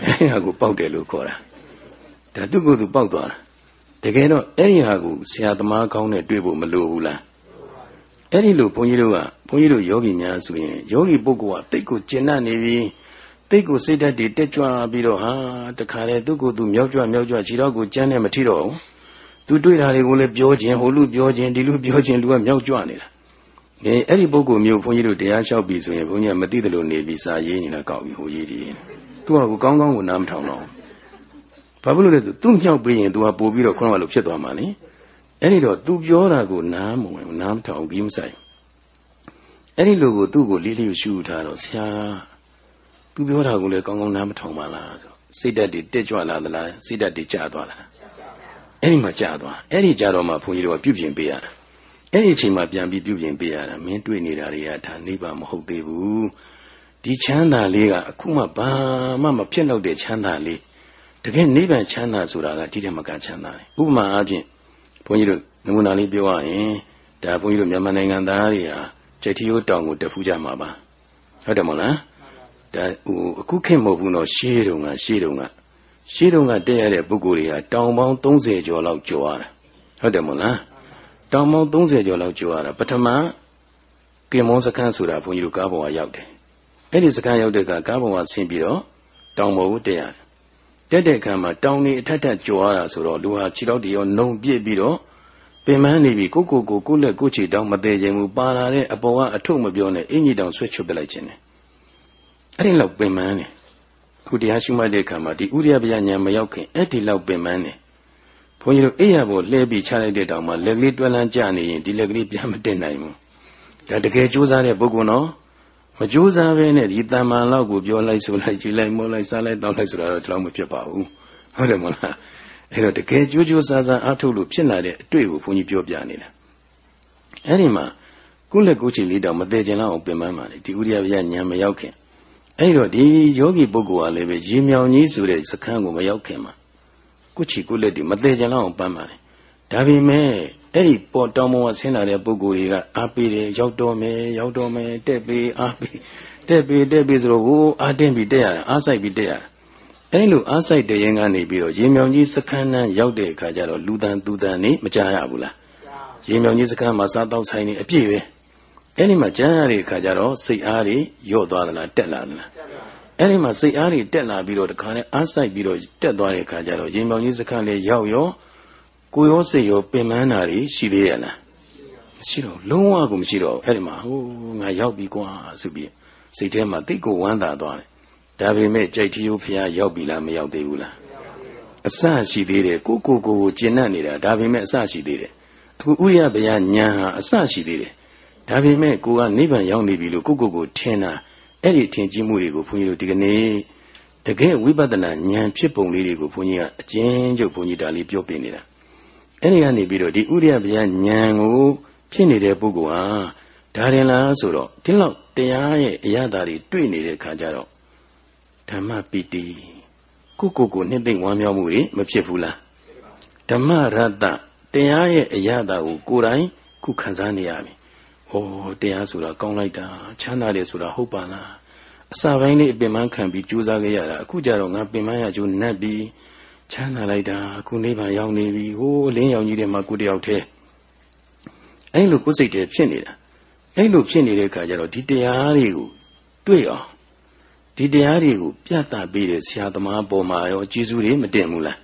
အဲ့ဒီဟာကိုပေါက်တယ်လို့ခေါ်တာဒါသူ့ကိုယ်သူပေါက်သွားတာ တကယ်တော့အဲ့ဒီဟာကိုဆရာသမားကောင်းနဲ့တွေ့ဖို့မလိုဘူးလားအဲ့ဒီလိုဘုန်းကြီးတို့ကဘုန်းကြီးတို့ယောဂီများဆိုရင်ယောဂီပုဂ္ဂိုလ်ကတိတ်ကိုကျင့်တတ်နေပြီတိတ်ကိုစိတ်ဓာတ်တွေတက်ကြွပြီးတော့ဟာတခါလေသူ့ကိုယ်သူမြောက်ကြွမြောက်ကြွခြေတော့ကိုကြမ်းနဲ့မထိတော့ဘူးသူတွေ့တာတွေကိုလည်းပြောခြင်းဟိုလူပြောခြင်းဒီလူပြောခြင်းလူကမြောက်ကြွနေတာအဲအဲ့ဒီပုဂ္ဂိုလ်မျိုးဘုန်းကြီးတို့တရားလျှောက်ပြီဆိုရင်ဘုန်းကြီးကမသိတယ်လို့နေပြီးစာရေးနေတာကောက်ပြီးဟိုရေးဒီသူကကိုကောင်းကောင်းကိုနားမထောင်တော့ဘာ ဖြစ်လို့လဲဆိုသူမြောက်ပြီးရင်သူကပို့ပြီးတော့ခုနကလိုဖြစ်သွားမှာလေအဲ့ဒီတော့သူပြောတာကိုနားမဝင်နားမထောင်ပြီးမဆိုင်အဲ့ဒီလိုကိုသူ့ကိုလေးလေးရှုထားတော့ဆရာသူပြောတာကိုလည်းကောင်းကောင်းနားမထောင်ပါလားဆိုစိတ်ဓာတ်တွေတက်ကြွလာသလားစိတ်ဓာတ်တွေကျသွားလားအဲ့ဒီမှာကျသွားအဲ့ဒီကျတော့မှဘုန်းကြီးတို့ကပြုပြင်ပေးရတာအဲ့ဒီအချိန်မှာပြန်ပြီးပြုပြင်ပေးရတာမင်းတွေ့နေတာတွေကဒါနိဗ္ဗာန်မဟုတ်သေးဘူးဒီချမ်းသာလေးကအခုမှဘာမှမဖြစ်တော့တဲ့ချမ်းသာလေး တကယ်နိဗ္ဗာန်ချမ်းသာဆိုတာကဒီတည်းမကချမ်းသာတယ်ဥပမာအားဖြင့်ဘုန်းကြီးတို့နမူနာလေးပြောရရင်ဒါဘုန်းကြီးတို့မြန်မာနိုင်ငံသားတွေဟာကြိတ်ထီယိုးတောင်ကိုတက်ဖူးကြမှာပါဟုတ်တယ်မဟုတ်လားဒါဟိုအခုခေတ်မဟုတ်ဘူးနော်ရှေးတုန်းကရှေးတုန်းကရှေးတုန်းကတက်ရတဲ့ပုဂ္ဂိုလ်တွေဟာတောင်ပေါင်း30ကျော်လောက်ကျော်ရတာဟုတ်တယ်မဟုတ်လားတောင်ပေါင်း30ကျော်လောက်ကျော်ရတာပထမကင်မောစခန်းဆိုတာဘုန်းကြီးတို့ကားပေါ်ကရောက်တယ်အဲ့ဒီစခန်းရောက်တဲ့ကကားပေါ်ကဆင်းပြီးတော့တောင်ပေါ်ကိုတက်ရတယ် တက်တဲ့အခါမှာတောင်နေအထက်ထက်ကြော်ရတာဆိုတော့လူဟာခြေထောက်တွေရောနှုံပြစ်ပြီးတော့ပင်မနေပြီကိုကိုကိုကိုလက်ကိုချီတောင်မသေးခြင်းဘူးပါလာတဲ့အပေါ်ကအထုပ်မပြောနဲ့အင်ကြီးတောင်ဆွဲချွတ်ပလိုက်ခြင်းတယ်အဲ့ဒီလောက်ပင်မနေခုတရားရှုမှတ်တဲ့အခါမှာဒီဥရိယပညာမရောက်ခင်အဲ့ဒီလောက်ပင်မနေဘုန်းကြီးတို့အိယာပေါ်လှဲပြီးချလိုက်တဲ့တောင်မှာလက်ကလေးတွဲလန်းကြနေရင်ဒီလက်ကလေးပြန်မတက်နိုင်ဘူးဒါတကယ်ကြိုးစားတဲ့ပုဂ္ဂိုလ်နော် မကြိုးစားဘဲနဲ့ဒီတန်မာလောက်ကိုပြောလိုက်ဆိုလိုက်ကြည်လိုက်မောလိုက်စားလိုက်တောင်းလိုက်ဆိုတာတော့ဒီလောက်မဖြစ်ပါဘူးဟုတ်တယ်မလားအဲ့တော့တကယ်ကြိုးကြိုးစားစားအားထုတ်လို့ဖြစ်လာတဲ့အတွေ့ကိုဘုန်းကြီးပြောပြနေတာအဲ့ဒီမှာကုလက်ကုချီလေးတောင်မသေးခြင်းလောက်အောင်ပင်ပန်းပါလေဒီဥရိယဗျာဉာဏ်မရောက်ခင်အဲ့တော့ဒီယောဂီပုဂ္ဂိုလ်ကလည်းပဲရေမြောင်ကြီးဆိုတဲ့စခန်းကိုမရောက်ခင်မှာကုချီကုလက်ဒီမသေးခြင်းလောက်အောင်ပန်းပါလေဒါပေမဲ့ အဲ့ဒီပေါ်တောင်ပေါ်ဆင်းလာတဲ့ပုဂ္ဂိုလ်တွေကအားပေးတယ်ရောက်တော့မယ်ရောက်တော့မယ်တက်ပေးအားပေးတက်ပေးတက်ပေးဆိုတော့ဟိုအားတင်းပြီးတက်ရတာအားဆိုင်ပြီးတက်ရတာအဲ့လိုအားဆိုင်တဲ့ရင်ကနေပြီးတော့ရေမြောင်ကြီးစခန်းနှန်းရောက်တဲ့အခါကျတော့လူတန်သူတန်နေမကြရဘူးလားရေမြောင်ကြီးစခန်းမှာစားတော့ဆိုင်နေအပြည့်ပဲအဲ့ဒီမှာကြားရတဲ့အခါကျတော့စိတ်အားတွေညော့သွားသလားတက်လာသလားအဲ့ဒီမှာစိတ်အားတွေတက်လာပြီးတော့တခါနဲ့အားဆိုင်ပြီးတော့တက်သွားတဲ့အခါကျတော့ရေမြောင်ကြီးစခန်းလေးရောက်ရော ကိုရောစိတ်ရောပင်ပန်းတာတွေရှိသေးရဲ့လားမရှိတော့လုံးဝကိုမရှိတော့အဲ့ဒီမှာဟိုငါရောက်ပြီကွာဆိုပြီးစိတ်ထဲမှာတိတ်ကိုဝမ်းသာသွားတယ်ဒါပေမဲ့ကြိုက်ထီးဖျားရောက်ပြီလားမရောက်သေးဘူးလားအစရှိသေးတယ်ကိုကိုကိုကိုကျင့်တတ်နေတာဒါပေမဲ့အစရှိသေးတယ်အခုဥရိယဗျာညာဟာအစရှိသေးတယ်ဒါပေမဲ့ကိုကနိဗ္ဗာန်ရောက်နေပြီလို့ကိုကိုကိုထင်တာအဲ့ဒီထင်ကြီးမှုတွေကိုဘုန်းကြီးတို့ဒီကနေ့တကယ်ဝိပဿနာဉာဏ်ဖြစ်ပုံလေးတွေကိုဘုန်းကြီးကအကျဉ်းချုပ်ဘုန်းကြီးဒါလေးပြောပြနေတာ အဲ့ဒီကနေပြီးတော့ဒီဥရိယဗျာဉာဏ်ကိုဖြစ်နေတဲ့ပုဂ္ဂိုလ်ဟာဒါရင်လားဆိုတော့ဒီလောက်တရားရဲ့အရာဓာတ်တွေတွေ့နေတဲ့ခါကျတော့ဓမ္မပီတိကိုကိုကိုနှစ်သိမ့်ဝမ်းမြောက်မှုတွေမဖြစ်ဘူးလားဓမ္မရတ္တတရားရဲ့အရာဓာတ်ကိုကိုယ်တိုင်ခုခံစားနေရပြီ။ဩတရားဆိုတာကောင်းလိုက်တာချမ်းသာတယ်ဆိုတာဟုတ်ပါလား။အစာပိုင်းလေးအပင်ပန်းခံပြီးကြိုးစားခဲ့ရတာအခုကြတော့ငါပင်ပန်းရကြိုးနှက်ပြီး ချမ်းသာလိုက်တာအခုနိဗ္ဗာန်ရောက်နေပြီဟိုးလင်းရောင်ကြီးထဲမှာကိုတယောက်တည်းအဲ့လိုကိုယ်စိတ်တည်းဖြစ်နေတာအဲ့လိုဖြစ်နေတဲ့အခါကျတော့ဒီတရားတွေကိုတွေ့အောင်ဒီတရားတွေကိုပြသပေးတဲ့ဆရာသမားပေါ်မှာရောကျေးဇူးတွေမတင်ဘူးလား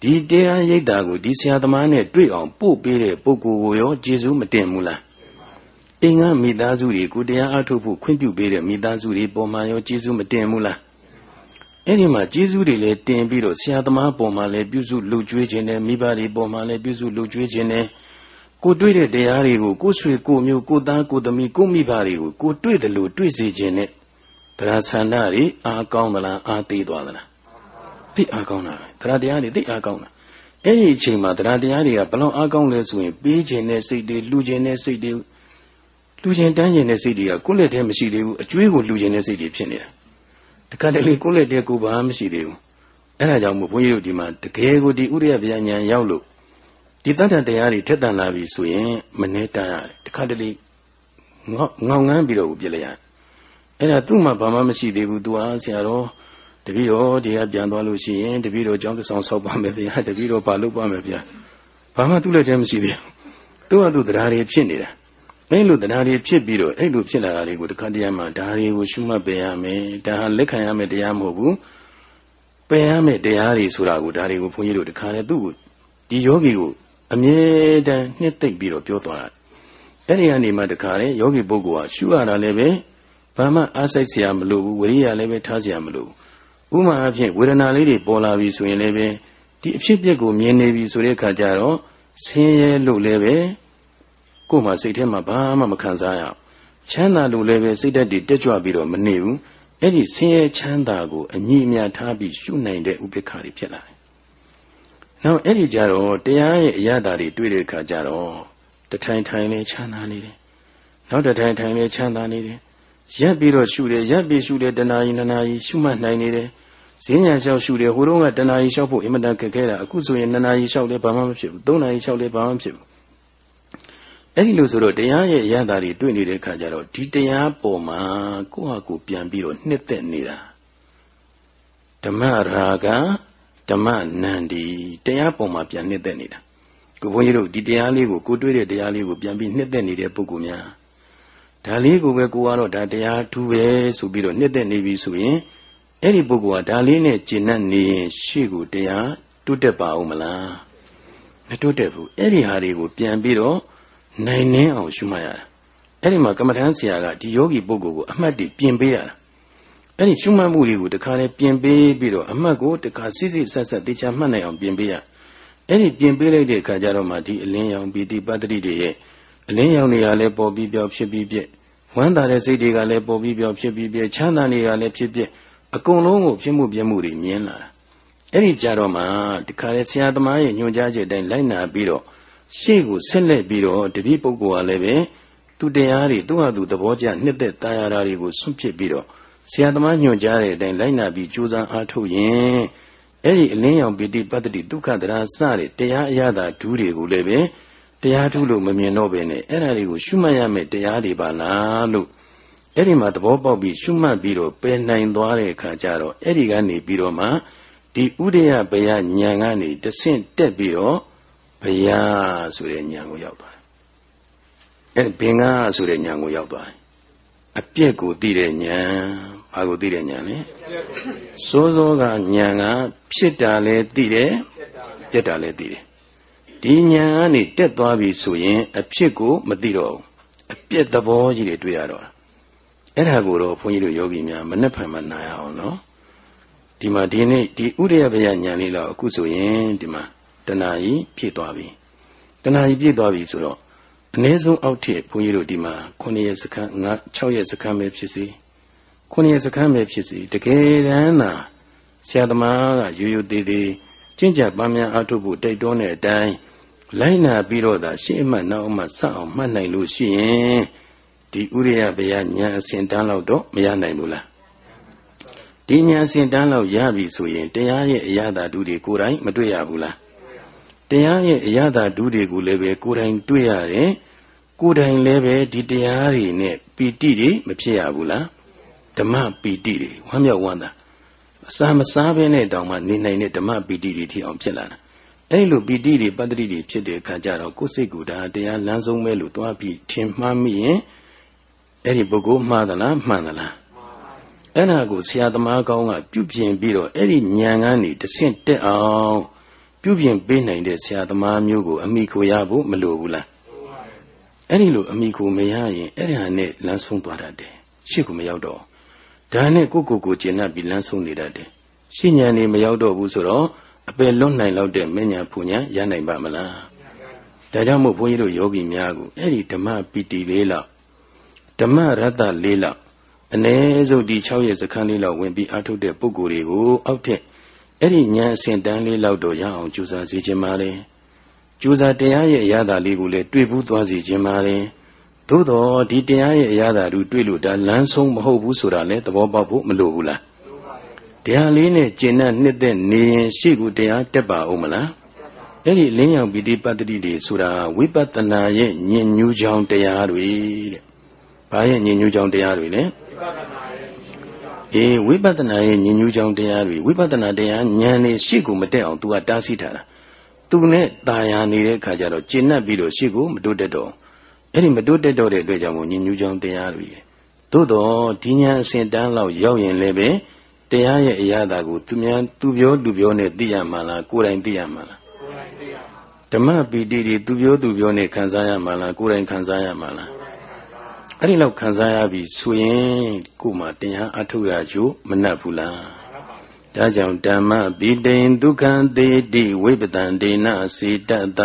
ဒီတရားရိပ်တာကိုဒီဆရာသမားနဲ့တွေ့အောင်ပို့ပေးတဲ့ပုဂ္ဂိုလ်ကိုရောကျေးဇူးမတင်ဘူးလားအင်္ဂမိသားစုတွေကိုတရားအထုတ်ဖို့ခွင့်ပြုပေးတဲ့မိသားစုတွေပေါ်မှာရောကျေးဇူးမတင်ဘူးလား အဲ့ဒီမှာကျေးဇူးတွေလည်းတင်ပြီးတော့ဆရာသမားပေါ်မှာလည်းပြုစုလှုပ်ကြွေးခြင်းနဲ့မိဘတွေပေါ်မှာလည်းပြုစုလှုပ်ကြွေးခြင်းနဲ့ကိုတွေ့တဲ့တရားတွေကိုကိုဆွေကိုမျိုးကိုသားကိုသမီးကိုမိဘတွေကိုကိုတွေ့တယ်လို့တွေ့စေခြင်းနဲ့တရားဆန္ဒတွေအားကောင်းသလားအားသေးသွားသလားသိအားကောင်းတာပဲတရားတရားတွေသိအားကောင်းတာအဲ့ဒီအချိန်မှာတရားတရားတွေကဘလောက်အားကောင်းလဲဆိုရင်ပေးခြင်းနဲ့စိတ်တွေလှူခြင်းနဲ့စိတ်တွေလှူခြင်းတန်းခြင်းနဲ့စိတ်တွေကကိုယ့်လက်ထဲမရှိသေးဘူးအကျွေးကိုလှူခြင်းနဲ့စိတ်တွေဖြစ်နေတာ တခါတလေကိုယ့်လက်ထဲကိုဘာမှမရှိသေးဘူးအဲ့ဒါကြောင့်မို့ဘုန်းကြီးတို့ဒီမှာတကယ်ကိုဒီဥရိယဗျာဉာဏ်ရောက်လို့ဒီတတ္တတရားတွေထက်တန်လာပြီဆိုရင်မနှဲတန်းရတယ်တခါတလေငေါငေါငန်းပြီးတော့ပြလိုက်ရတယ်အဲ့ဒါသူ့မှာဘာမှမရှိသေးဘူးသူအားဆရာတော်တပည့်တော်တရားပြန်သွားလို့ရှိရင်တပည့်တော်ကြောင်းဆောင်ဆောက်ပါမယ်ဗျာတပည့်တော်ဘာလုပ်ပါမယ်ဗျာဘာမှသူ့လက်ထဲမရှိသေးဘူးသူ့ဟာသူတရားတွေဖြစ်နေတာ အဲ့လိုတရားတွေဖြစ်ပြီးတော့အဲ့လိုဖြစ်လာတာတွေကိုတခါတည်းမှာဒါတွေကိုရှုမှတ်ပယ်ရမယ်ဒါဟာလက်ခံရမယ်တရားမဟုတ်ဘူးပယ်ရမယ်တရားတွေဆိုတာကိုဒါတွေကိုဘုန်းကြီးတို့တခါတည်းသူ့ကိုဒီယောဂီကိုအမြဲတမ်းနှစ်သိမ့်ပြီးတော့ပြောသွားတာအဲ့ဒီကနေမှတခါတည်းယောဂီပုဂ္ဂိုလ်ဟာရှုရတာလည်းပဲဘာမှအားစိတ်စရာမလိုဘူးဝိရိယလည်းပဲထားစရာမလိုဘူးဥမာအဖြစ်ဝေဒနာလေးတွေပေါ်လာပြီဆိုရင်လည်းပဲဒီအဖြစ်အပျက်ကိုမြင်နေပြီဆိုတဲ့အခါကျတော့ဆင်းရဲလို့လည်းပဲ ကိုယ်မှစိတ်ထဲမှာဘာမှမခံစားရအောင်ချမ်းသာလို့လည်းပဲစိတ်ဓာတ်တွေတက်ကြွပြီးတော့မနေဘူးအဲ့ဒီဆင်းရဲချမ်းသာကိုအညီအမျှထားပြီးရှုနိုင်တဲ့ဥပိ္ပခါတွေဖြစ်လာတယ်။နောက်အဲ့ဒီကြတော့တရားရဲ့အရသာတွေတွေ့တဲ့အခါကျတော့တထိုင်ထိုင်လေးချမ်းသာနေတယ်။နောက်တထိုင်ထိုင်လေးချမ်းသာနေတယ်ရက်ပြီးတော့ရှုတယ်ရက်ပြီးရှုတယ်တဏှာကြီးနနာကြီးရှုမှတ်နိုင်နေတယ်ဈဉ္ညာလျှောက်ရှုတယ်ဟိုတုန်းကတဏှာကြီးလျှောက်ဖို့အင်မတန်ခက်ခဲတာအခုဆိုရင်နနာကြီးလျှောက်လဲဘာမှမဖြစ်ဘူးသုံးနာကြီးလျှောက်လဲဘာမှမဖြစ်ဘူး အဲ့ဒီလိုဆိုတော့တရားရဲ့ရတာတွေတွေ့နေတဲ့အခါကျတော့ဒီတရားပေါ်မှာကိုယ့်ဟာကိုယ်ပြန်ပြီးတော့နှစ်သက်နေတာဓမ္မရာဂဓမ္မနန္ဒီတရားပေါ်မှာပြန်နှစ်သက်နေတာကိုဘုန်းကြီးတို့ဒီတရားလေးကိုကိုတွေ့တဲ့တရားလေးကိုပြန်ပြီးနှစ်သက်နေတဲ့ပုဂ္ဂိုလ်များဒါလေးကိုပဲကိုကတော့ဒါတရားထူးပဲဆိုပြီးတော့နှစ်သက်နေပြီဆိုရင်အဲ့ဒီပုဂ္ဂိုလ်ကဒါလေးနဲ့ကျင့်တတ်နေရင်ရှေ့ကိုတရားတိုးတက်ပါဦးမလားမတိုးတက်ဘူးအဲ့ဒီဟာတွေကိုပြန်ပြီးတော့ နိုင်နှင်းအောင်ရှုမှတ်ရတာအဲ့ဒီမှာကမ္မထမ်းဆရာကဒီယောဂီပုဂ္ဂိုလ်ကိုအမှတ်တည်ပြင်ပေးရတာအဲ့ဒီရှုမှတ်မှုတွေကိုတခါလဲပြင်ပေးပြီးတော့အမှတ်ကိုတခါစိစိဆက်ဆက်တေချာမှတ်နိုင်အောင်ပြင်ပေးရအဲ့ဒီပြင်ပေးလိုက်တဲ့အခါကျတော့မှဒီအလင်းရောင်ပီတိပတ္တိတွေရဲ့အလင်းရောင်တွေကလည်းပေါ်ပြီးပြောဖြစ်ပြီးပြည့်ဝမ်းသာတဲ့စိတ်တွေကလည်းပေါ်ပြီးပြောဖြစ်ပြီးပြည့်ချမ်းသာတွေကလည်းဖြစ်ပြည့်အကုန်လုံးကိုဖြစ်မှုပြမှုတွေမြင်လာတာအဲ့ဒီကြတော့မှဒီခါလေဆရာသမားရဲ့ညွှန်ကြားချက်တိုင်းလိုက်နာပြီးတော့ ရှေ့ကိုဆက်လက်ပြီးတော့တပည့်ပုဂ္ဂိုလ်ကလည်းပဲသူတရားတွေသူ့ဟာသူသဘောကျနှစ်သက်တာယာတွေကိုဆွန့်ပစ်ပြီးတော့ဆရာသမားညွှန်ကြားတဲ့အတိုင်းလိုက်နာပြီးကြိုးစားအားထုတ်ရင်အဲ့ဒီအလင်းရောင်ပိဋိပတ္တိဒုက္ခတရာစတဲ့တရားအရသာဒူးတွေကိုလည်းပဲတရားထုလို့မမြင်တော့ပဲနဲ့အဲ့ဒါတွေကိုရှုမှတ်ရမယ်တရားတွေပါလားလို့အဲ့ဒီမှာသဘောပေါက်ပြီးရှုမှတ်ပြီးတော့ပယ်နိုင်သွားတဲ့အခါကျတော့အဲ့ဒီကနေပြီးတော့မှဒီဥဒယဘယညံကနေတဆင့်တက်ပြီးတော့ ဘယဆိုတဲ့ညံကိုရောက်သွားတယ်အဲ့ဘင်္ဂဆိုတဲ့ညံကိုရောက်သွားတယ်အပြက်ကိုသိတဲ့ညံဘာကိုသိတဲ့ညံလဲစိုးစောကညံကဖြစ်တာလဲသိတယ်ပြက်တာလဲသိတယ်ဒီညာကနေတက်သွားပြီဆိုရင် အဖြစ်ကိုမသိတော့ဘူးအပြက်သဘောကြီးတွေတွေ့ရတော့အဲ့ဒါကိုတော့ဘုန်းကြီးတို့ယောဂီများမနှက်ဖန်မနာရအောင်နော်ဒီမှာဒီနေ့ဒီဥရိယဘယညာလေးတော့အခုဆိုရင်ဒီမှာ တဏှာကြီးပြည့်သွားပြီတဏှာကြီးပြည့်သွားပြီဆိုတော့အနည်းဆုံးအောက်ထစ်ဘုန်းကြီးတို့ဒီမှာ9ရက်စခန်း9 6ရက်စခန်းပဲဖြစ်စီ9ရက်စခန်းပဲဖြစ်စီတကယ်တမ်းသာဆရာသမားကရိုးရိုးသေးသေးကျင့်ကြံပန်းများအားထုတ်ဖို့တိုက်တွန်းတဲ့အတိုင်းလိုက်နာပြီးတော့သာရှေ့အမှတ်နောက်အမှတ်စအောင်မှတ်နိုင်လို့ရှိရင်ဒီဥရိယဘယညာအစဉ်တန်းလောက်တော့မရနိုင်ဘူးလားဒီညာအစဉ်တန်းလောက်ရပြီဆိုရင်တရားရဲ့အရာသာဓုတွေကိုယ်တိုင်မတွေ့ရဘူးလား တရားရဲ့အရာသာဓုတွေကိုလည်းပဲကိုယ်တိုင်တွေ့ရတယ်ကိုယ်တိုင်လည်းပဲဒီတရားတွေနဲ့ပီတိတွေမဖြစ်ရဘူးလားဓမ္မပီတိတွေဝမ်းမြောက်ဝမ်းသာအစာမစားဘဲနဲ့တောင်မှနေနိုင်တဲ့ဓမ္မပီတိတွေထိအောင်ဖြစ်လာတာအဲ့လိုပီတိတွေပတ္တိတွေဖြစ်တဲ့အခါကျတော့ကိုယ်စိတ်ကူဒါတရားလမ်းဆုံးပဲလို့သွားပြီးထင်မှားမိရင်အဲ့ဒီပုဂ္ဂိုလ်မှားသလားမှန်သလားအဲ့ဒါကိုဆရာသမားကောင်းကပြုပြင်ပြီးတော့အဲ့ဒီဉာဏ်ကနေတဆင့်တက်အောင် ပြုပြင်ပေးနိုင်တဲ့ဆရာသမားမျိုးကိုအမိခိုရဖို့မလိုဘူးလားအဲ့ဒီလိုအမိခိုမရရင်အဲ့ဒီဟာနဲ့လမ်းဆုံးသွားတတ်တယ်ရှေ့ကမရောက်တော့ဒါနဲ့ကိုကိုကိုကျင့်납ပြီးလမ်းဆုံးနေတတ်တယ်ရှင်းဉာဏ်နေမရောက်တော့ဘူးဆိုတော့အပယ်လွတ်နိုင်လောက်တဲ့မညာဖူညာရနိုင်ပါမလားဒါကြောင့်မို့ဘုန်းကြီးတို့ယောဂီများကိုအဲ့ဒီဓမ္မပီတိလေးလောက်ဓမ္မရတ္တလေးလောက်အ ਨੇ စုတ်ဒီ6ရက်စခန်းလေးလောက်ဝင်ပြီးအထုတ်တဲ့ပုဂ္ဂိုလ်တွေကိုအောက်ထက် အဲ့ဒီဉာဏ်အစဉ်တန်းလေးလောက်တော့ရအောင်ကြိုးစားစေခြင်းပါလေကြိုးစားတရားရဲ့အရာသာလေးကိုလည်းတွေ့ဘူးသွားစေခြင်းပါလေသို့တော့ဒီတရားရဲ့အရာသာတို့တွေ့လို့ဒါလမ်းဆုံးမဟုတ်ဘူးဆိုတာလည်းသဘောပေါက်ဖို့မလိုဘူးလားတရားလေးနဲ့ကျင့်တဲ့နှစ်သက်နေရင်ရှေ့ကိုတရားတက်ပါဦးမလားအဲ့ဒီလင်းရောင်ပိဋိပတ္တိတွေဆိုတာဝိပဿနာရဲ့ညင်ညူးချောင်းတရားတွေတဲ့။ဘာရဲ့ညင်ညူးချောင်းတရားတွေလဲ အေးဝိပဿနာရဲ့ညင်ညူးချောင်းတရားတွေဝိပဿနာတရားဉာဏ်နဲ့ရှေ့ကိုမတက်အောင် तू ကတားဆီးထားတာ။ तू နဲ့ตาယာနေတဲ့အခါကျတော့ကျင့်납ပြီးတော့ရှေ့ကိုမတိုးတက်တော့အဲ့ဒီမတိုးတက်တော့တဲ့အတွက်ကြောင့်ညင်ညူးချောင်းတရားတွေသို့တော့ဒီဉာဏ်အစဉ်တန်းလောက်ရောက်ရင်လည်းပဲတရားရဲ့အရာသာကိုသူများသူပြောသူပြောနဲ့သိရမှာလားကိုယ်တိုင်သိရမှာလားဓမ္မပီတိတွေသူပြောသူပြောနဲ့ခံစားရမှာလားကိုယ်တိုင်ခံစားရမှာလား အဲ့ဒီလောက်ခံစားရပြီဆိုရင်ကိုယ်မှာတရားအထုတ်ရကြို့မနှက်ဘူးလားဒါကြောင့်ဓမ္မပိတိန်ဒုက္ခံသေတိဝိပတံဒေနစေတတ္တ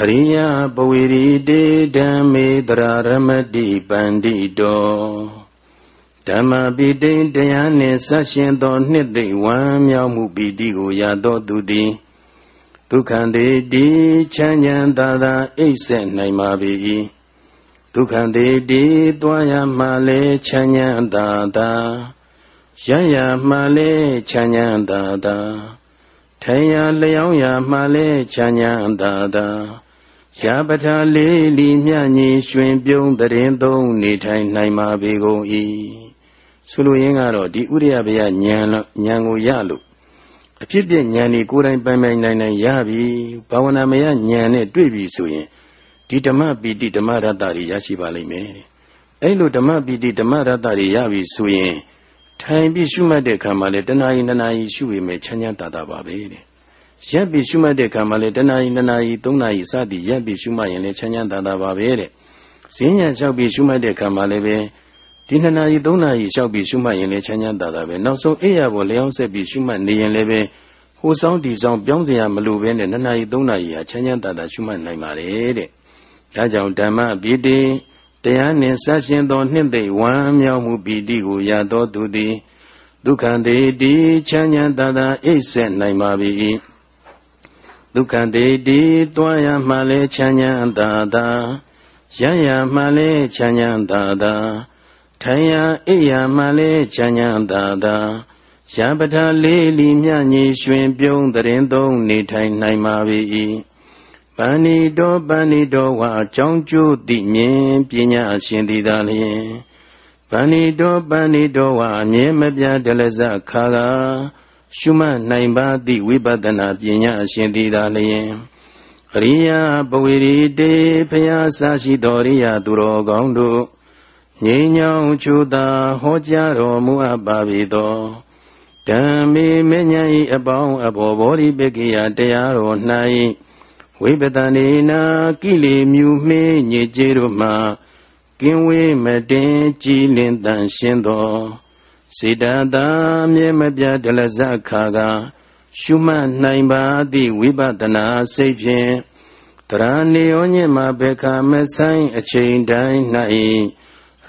အရိယပဝေရီတေဓမ္မေတရာရမတိပန္တိတောဓမ္မပိတိန်တရားနှင့်ဆက်ရှင်သောနှစ်သိမ့်ဝမ်းမြောက်မှုပိတိကိုရသောသူသည်ဒုက္ခံတေတိချမ်းချမ်းသာသာအိပ်ဆက်နိုင်ပါ၏ ဒုက္ခံတေတိတွားရမှလဲချမ်းချမ်းသာသာရရမှလဲချမ်းချမ်းသာသာထိုင်ရလျောင်းရမှလဲချမ်းချမ်းသာသာရာပထာလေးလီမြညီရွှင်ပြုံးတရင်သုံးနေထိုင်နိုင်ပါပေကုန်၏ဆိုလိုရင်းကတော့ဒီဥရိယဘယဉာဏ်ဉာဏ်ကိုရလို့အဖြစ်ပြဉာဏ်นี่ကိုယ်တိုင်ပိုင်ပိုင်နိုင်နိုင်ရပြီဘာဝနာမယဉာဏ်နဲ့တွေ့ပြီဆိုရင် ဒီဓမ္မပီတိဓမ္မရတ္တတွေရရှိပါလိမ့်မယ်အဲ့လိုဓမ္မပီတိဓမ္မရတ္တတွေရပြီဆိုရင်ထိုင်ပြီးရှုမှတ်တဲ့ခါမှာလေတဏှာယီနနာယီရှုရမယ်ချမ်းချမ်းသာသာပါပဲတဲ့ရပ်ပြီးရှုမှတ်တဲ့ခါမှာလေတဏှာယီနနာယီသုံးနာယီစသည်ရပ်ပြီးရှုမှတ်ရင်လည်းချမ်းချမ်းသာသာပါပဲတဲ့ဈဉ္ညာလျှောက်ပြီးရှုမှတ်တဲ့ခါမှာလည်းပဲဒီနှစ်နာရီသုံးနာရီလျှောက်ပြီးရှုမှတ်ရင်လည်းချမ်းချမ်းသာသာပဲနောက်ဆုံးအိယာပေါ်လျောင်းဆက်ပြီးရှုမှတ်နေရင်လည်းပဲဟိုဆောင်ဒီဆောင်ပြောင်းစရာမလိုဘဲနဲ့နှစ်နာရီသုံးနာရီဟာချမ်းချမ်းသာသာရှုမှတ်နိုင်ပါတယ်တဲ့ ဒါကြောင့်ဓမ္မပီတိတရားနှင့်ဆက်ရှင်သောနှင့်သိဝမ်းမြောက်မှုပီတိကိုရသောသူသည်ဒုက္ခတေတိချမ်းချမ်းသာသာအိပ်ဆက်နိုင်ပါ၏ဒုက္ခတေတိတွားရမှလည်းချမ်းချမ်းသာသာရရမှလည်းချမ်းချမ်းသာသာထိုင်ရာအိယာမှလည်းချမ်းချမ်းသာသာရရပထလေးလီမြညင်ရွှင်ပြုံးတရင်သုံးနေထိုင်နိုင်ပါ၏ ပဏိတောပဏိတောဝါအကြောင်းကျိုးသိမြင်ပညာအရှင်သည်သာလျင်ပဏိတောပဏိတောဝါအမြဲမပြတ်ဒလဇခါကရှုမှတ်နိုင်ပါသည့်ဝိပဿနာပညာအရှင်သည်သာလျင်အရိယပဝေရီတေဖယားစာရှိတော်ရိယသူတော်ကောင်းတို့ငြိမ်းချောင်းချူသာဟောကြားတော်မူအပ်ပါပြီသောဓမ္မေမဉ္ဇဉ်ဤအပေါင်းအဘောဘောရိပကိယတရားတော်၌ ဝိပဒနေနာကိလေမြူမေးညစ်ကြေတို့မှကင်းဝေးမတင်ကြည်လင်တန်ရှင်းသောစေတသာမြဲမပြဒလဇခါကရှုမှတ်နိုင်ပါသည့်ဝိပဿနာစိတ်ဖြင့်တရဏီယောညင်မှာဘေခမဆိုင်အချိန်တိုင်း၌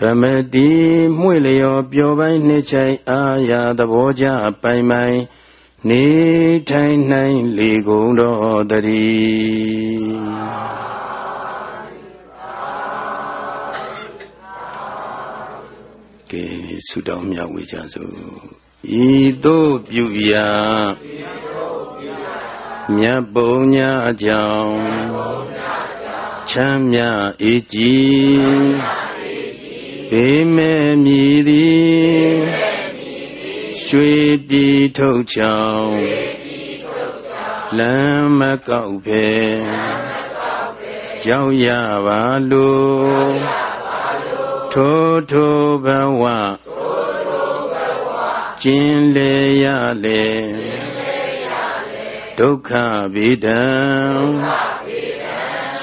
ရမတိမှွေလျော်ပျော်ပိုင်းနှစ်ချိုင်အာရသဘောကြပိုင်ပိုင် နေထိုင်နိုင်လေကုန်တော်တည်းကဲဆုတောင်းမြတ်ဝေကြစို့ဤသို့ပြုရာမြတ်ပုံညာအကြောင်းချမ်းမြအေးကြည်ပေမဲ့မြည်သည် ရွှေပြည်ထုတ်ချောင်းလမ်းမကောက်ဖဲရောက်ရပါလို့ထိုးထိုးဘဝကျင်လေရလေဒုက္ခဗေဒံ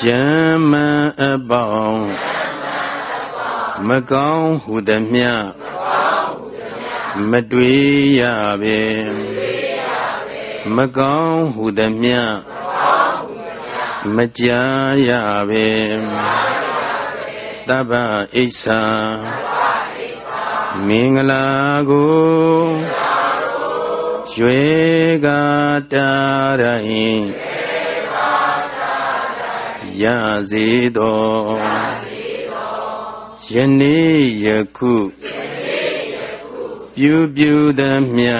ယမအပေါင်းမကောင်းဟုသမျှ မတွေ့ရပေမကောင်းဟုသမျှမကြားရပေတဗ္ဗအိဆာမင်္ဂလာကိုရွေကတာရင်ရစေတော်ယနေ့ယခု ပြုပြုသမျှ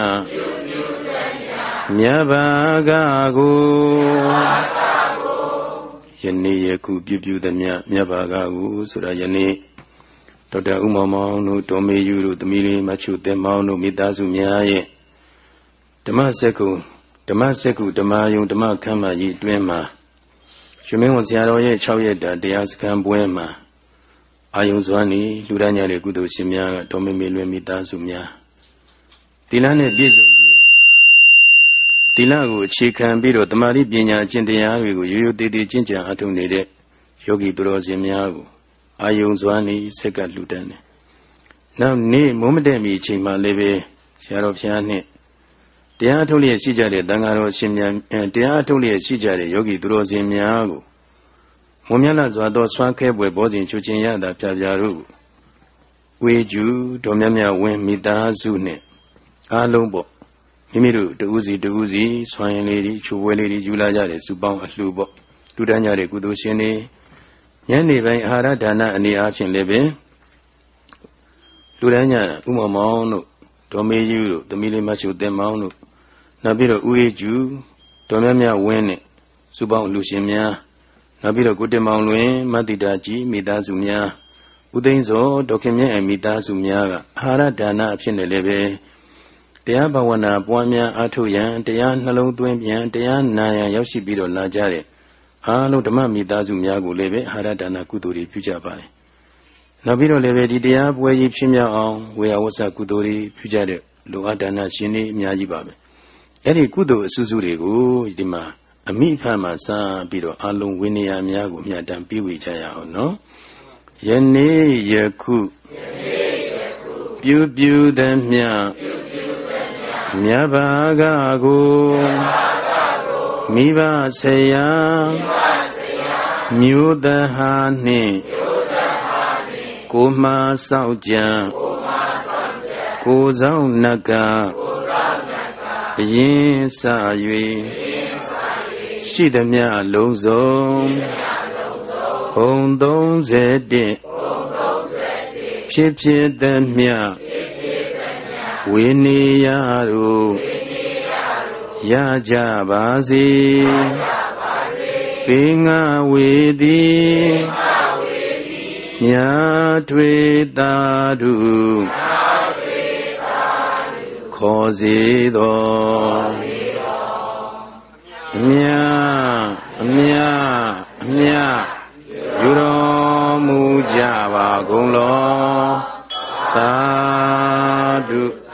မြတ်ဘာကကိုယနေ့ယခုပြုပြုသမျှမြတ်ဘာကကိုဆိုတာယနေ့ဒေါက်တာဥမောင်မောင်တို့ဒေါ်မေယူတို့သမီးလေးမချုတင်မောင်တို့မိသားစုများရဲ့ဓမ္မစက္ကုဓမ္မစက္ကုဓမ္မယုံဓမ္မခမ်းမကြီးအတွင်းမှာရှင်မင်းဝန်ဆရာတော်ရဲ့6ရက်တာတရားစခန်းပွဲမှာအာယုံစွမ်းနေလူဒန်းညာလေကုသိုလ်ရှင်များကတော်မေမေလွင်မိသားစုများ သီလနဲ့ပြည့်စုံပြီးတော့သီလကိုအခြေခံပြီးတော့တမာတိပညာအကျင့်တရားတွေကိုရိုးရိုးသေးသေးကျင့်ကြံအထုံနေတဲ့ယောဂီသူတော်စင်များကိုအာယုံစွမ်းနေစက်ကလူဒန်းတယ်။နောက်နေ့မိုးမတဲ့မီအချိန်မှလည်းပဲဆရာတော်ဘုရားနဲ့တရားထုတ်လျက်ရှိကြတဲ့တန်ဃာတော်ရှင်များတရားထုတ်လျက်ရှိကြတဲ့ယောဂီသူတော်စင်များကိုမွန်မြတ်လာစွာသောဆွမ်းခဲပွဲဘောဇင်ချူချင်းရတာပြပြတို့ဝေကျူတော်မြတ်မြတ်ဝင်းမိသားစုနဲ့ အားလုံးပေါ့မိမိတို့တဦးစီတဦးစီဆွမ်းရင်လေးတွေချိုပွဲလေးတွေယူလာကြတယ်စုပေါင်းအလှပေါ့လူတန်းကြတဲ့ကုသိုလ်ရှင်တွေညနေပိုင်းအာဟာရဒါနအနေအားဖြင့်လည်းပဲလူတန်းကြဥမမောင်တို့ဒေါ်မေယူတို့သမီးလေးမချိုတင်မောင်တို့နောက်ပြီးတော့ဦးအေးကျူတော်မြတ်မြတ်ဝင်းနဲ့စုပေါင်းလူရှင်များနောက်ပြီးတော့ကိုတင်မောင်လွင်မတ္တိတာကြီးမိသားစုများဥသိမ်းစောဒေါခင်မြတ်အမိသားစုများကအာဟာရဒါနအဖြစ်နဲ့လည်းပဲ တရားဘာဝနာပွားများအားထုတ်ရန်တရားနှလုံးသွင်းပြန်တရားနာရန်ရောက်ရှိပြီးတော့လာကြတဲ့အားလုံးဓမ္မမိသားစုများကိုလည်းပဲအာဟာရဒါနကုသိုလ်တွေပြုကြပါတယ်။နောက်ပြီးတော့လည်းပဲဒီတရားပွဲကြီးဖြစ်မြောက်အောင်ဝေယဝဆကုသိုလ်တွေပြုကြတဲ့လူအဒါနရှင်တွေအများကြီးပါပဲ။အဲ့ဒီကုသိုလ်အစုစုတွေကိုဒီမှာအမိဖတ်မှစပြီးတော့အလုံးဝိနည်းများကိုမြတ်တမ်းပြီးဝေကြရအောင်နော်ယနေ့ယခုပြုပြုသမျှ မြတ်ဘာကကိုမိဘဆရာမြို့တဟာနှင့်ကိုမှစောက်ကြံကိုဆောင်နကဘယင်းစ၍ရှိသမျှလုံးစုံဘုံ31ဖြစ်ဖြစ်သမျှ ဝေနေယတို့ရကြပါစေပေငါဝေသည်မြာတွေတာတုခေါ်စေတော်အမြအမြအမြယူတော်မူကြပါကုန်လောသာဓု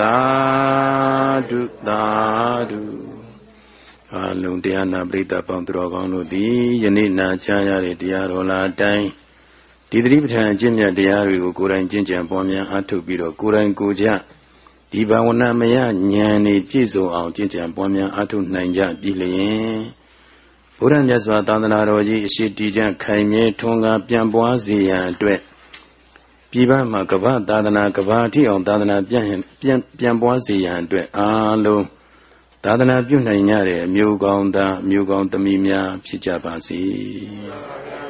သာဓုသာဓုအလုံးတရားနာပရိသတ်ပေါင်းသူတော်ကောင်းတို့သည်ယနေ့နာကြားရတဲ့တရားတော်လားအတိုင်းဒီသတိပဋ္ဌာန်အကျင့်မြတ်တရားတွေကိုကိုယ်တိုင်ကျင့်ကြံပွားများအားထုတ်ပြီးတော့ကိုယ်တိုင်ကိုယ်ကြဒီဘာဝနာမယဉာဏ်နေပြည့်စုံအောင်ကျင့်ကြံပွားများအားထုတ်နိုင်ကြပြီလျင်ဘုရားမြတ်စွာသာသနာတော်ကြီးအရှိတီကျခိုင်မြဲထွန်းကားပြန်ပွားစေရန်အတွက် ပြည်ပမှာကမ္ဘာသာသနာကမ္ဘာအထိအောင်သာသနာပြန်ပြန်ပြန်ပွားစေရန်အတွက်အားလုံးသာသနာပြုနိုင်ကြတဲ့အမျိုးကောင်းသားအမျိုးကောင်းသမီးများဖြစ်ကြပါစေ။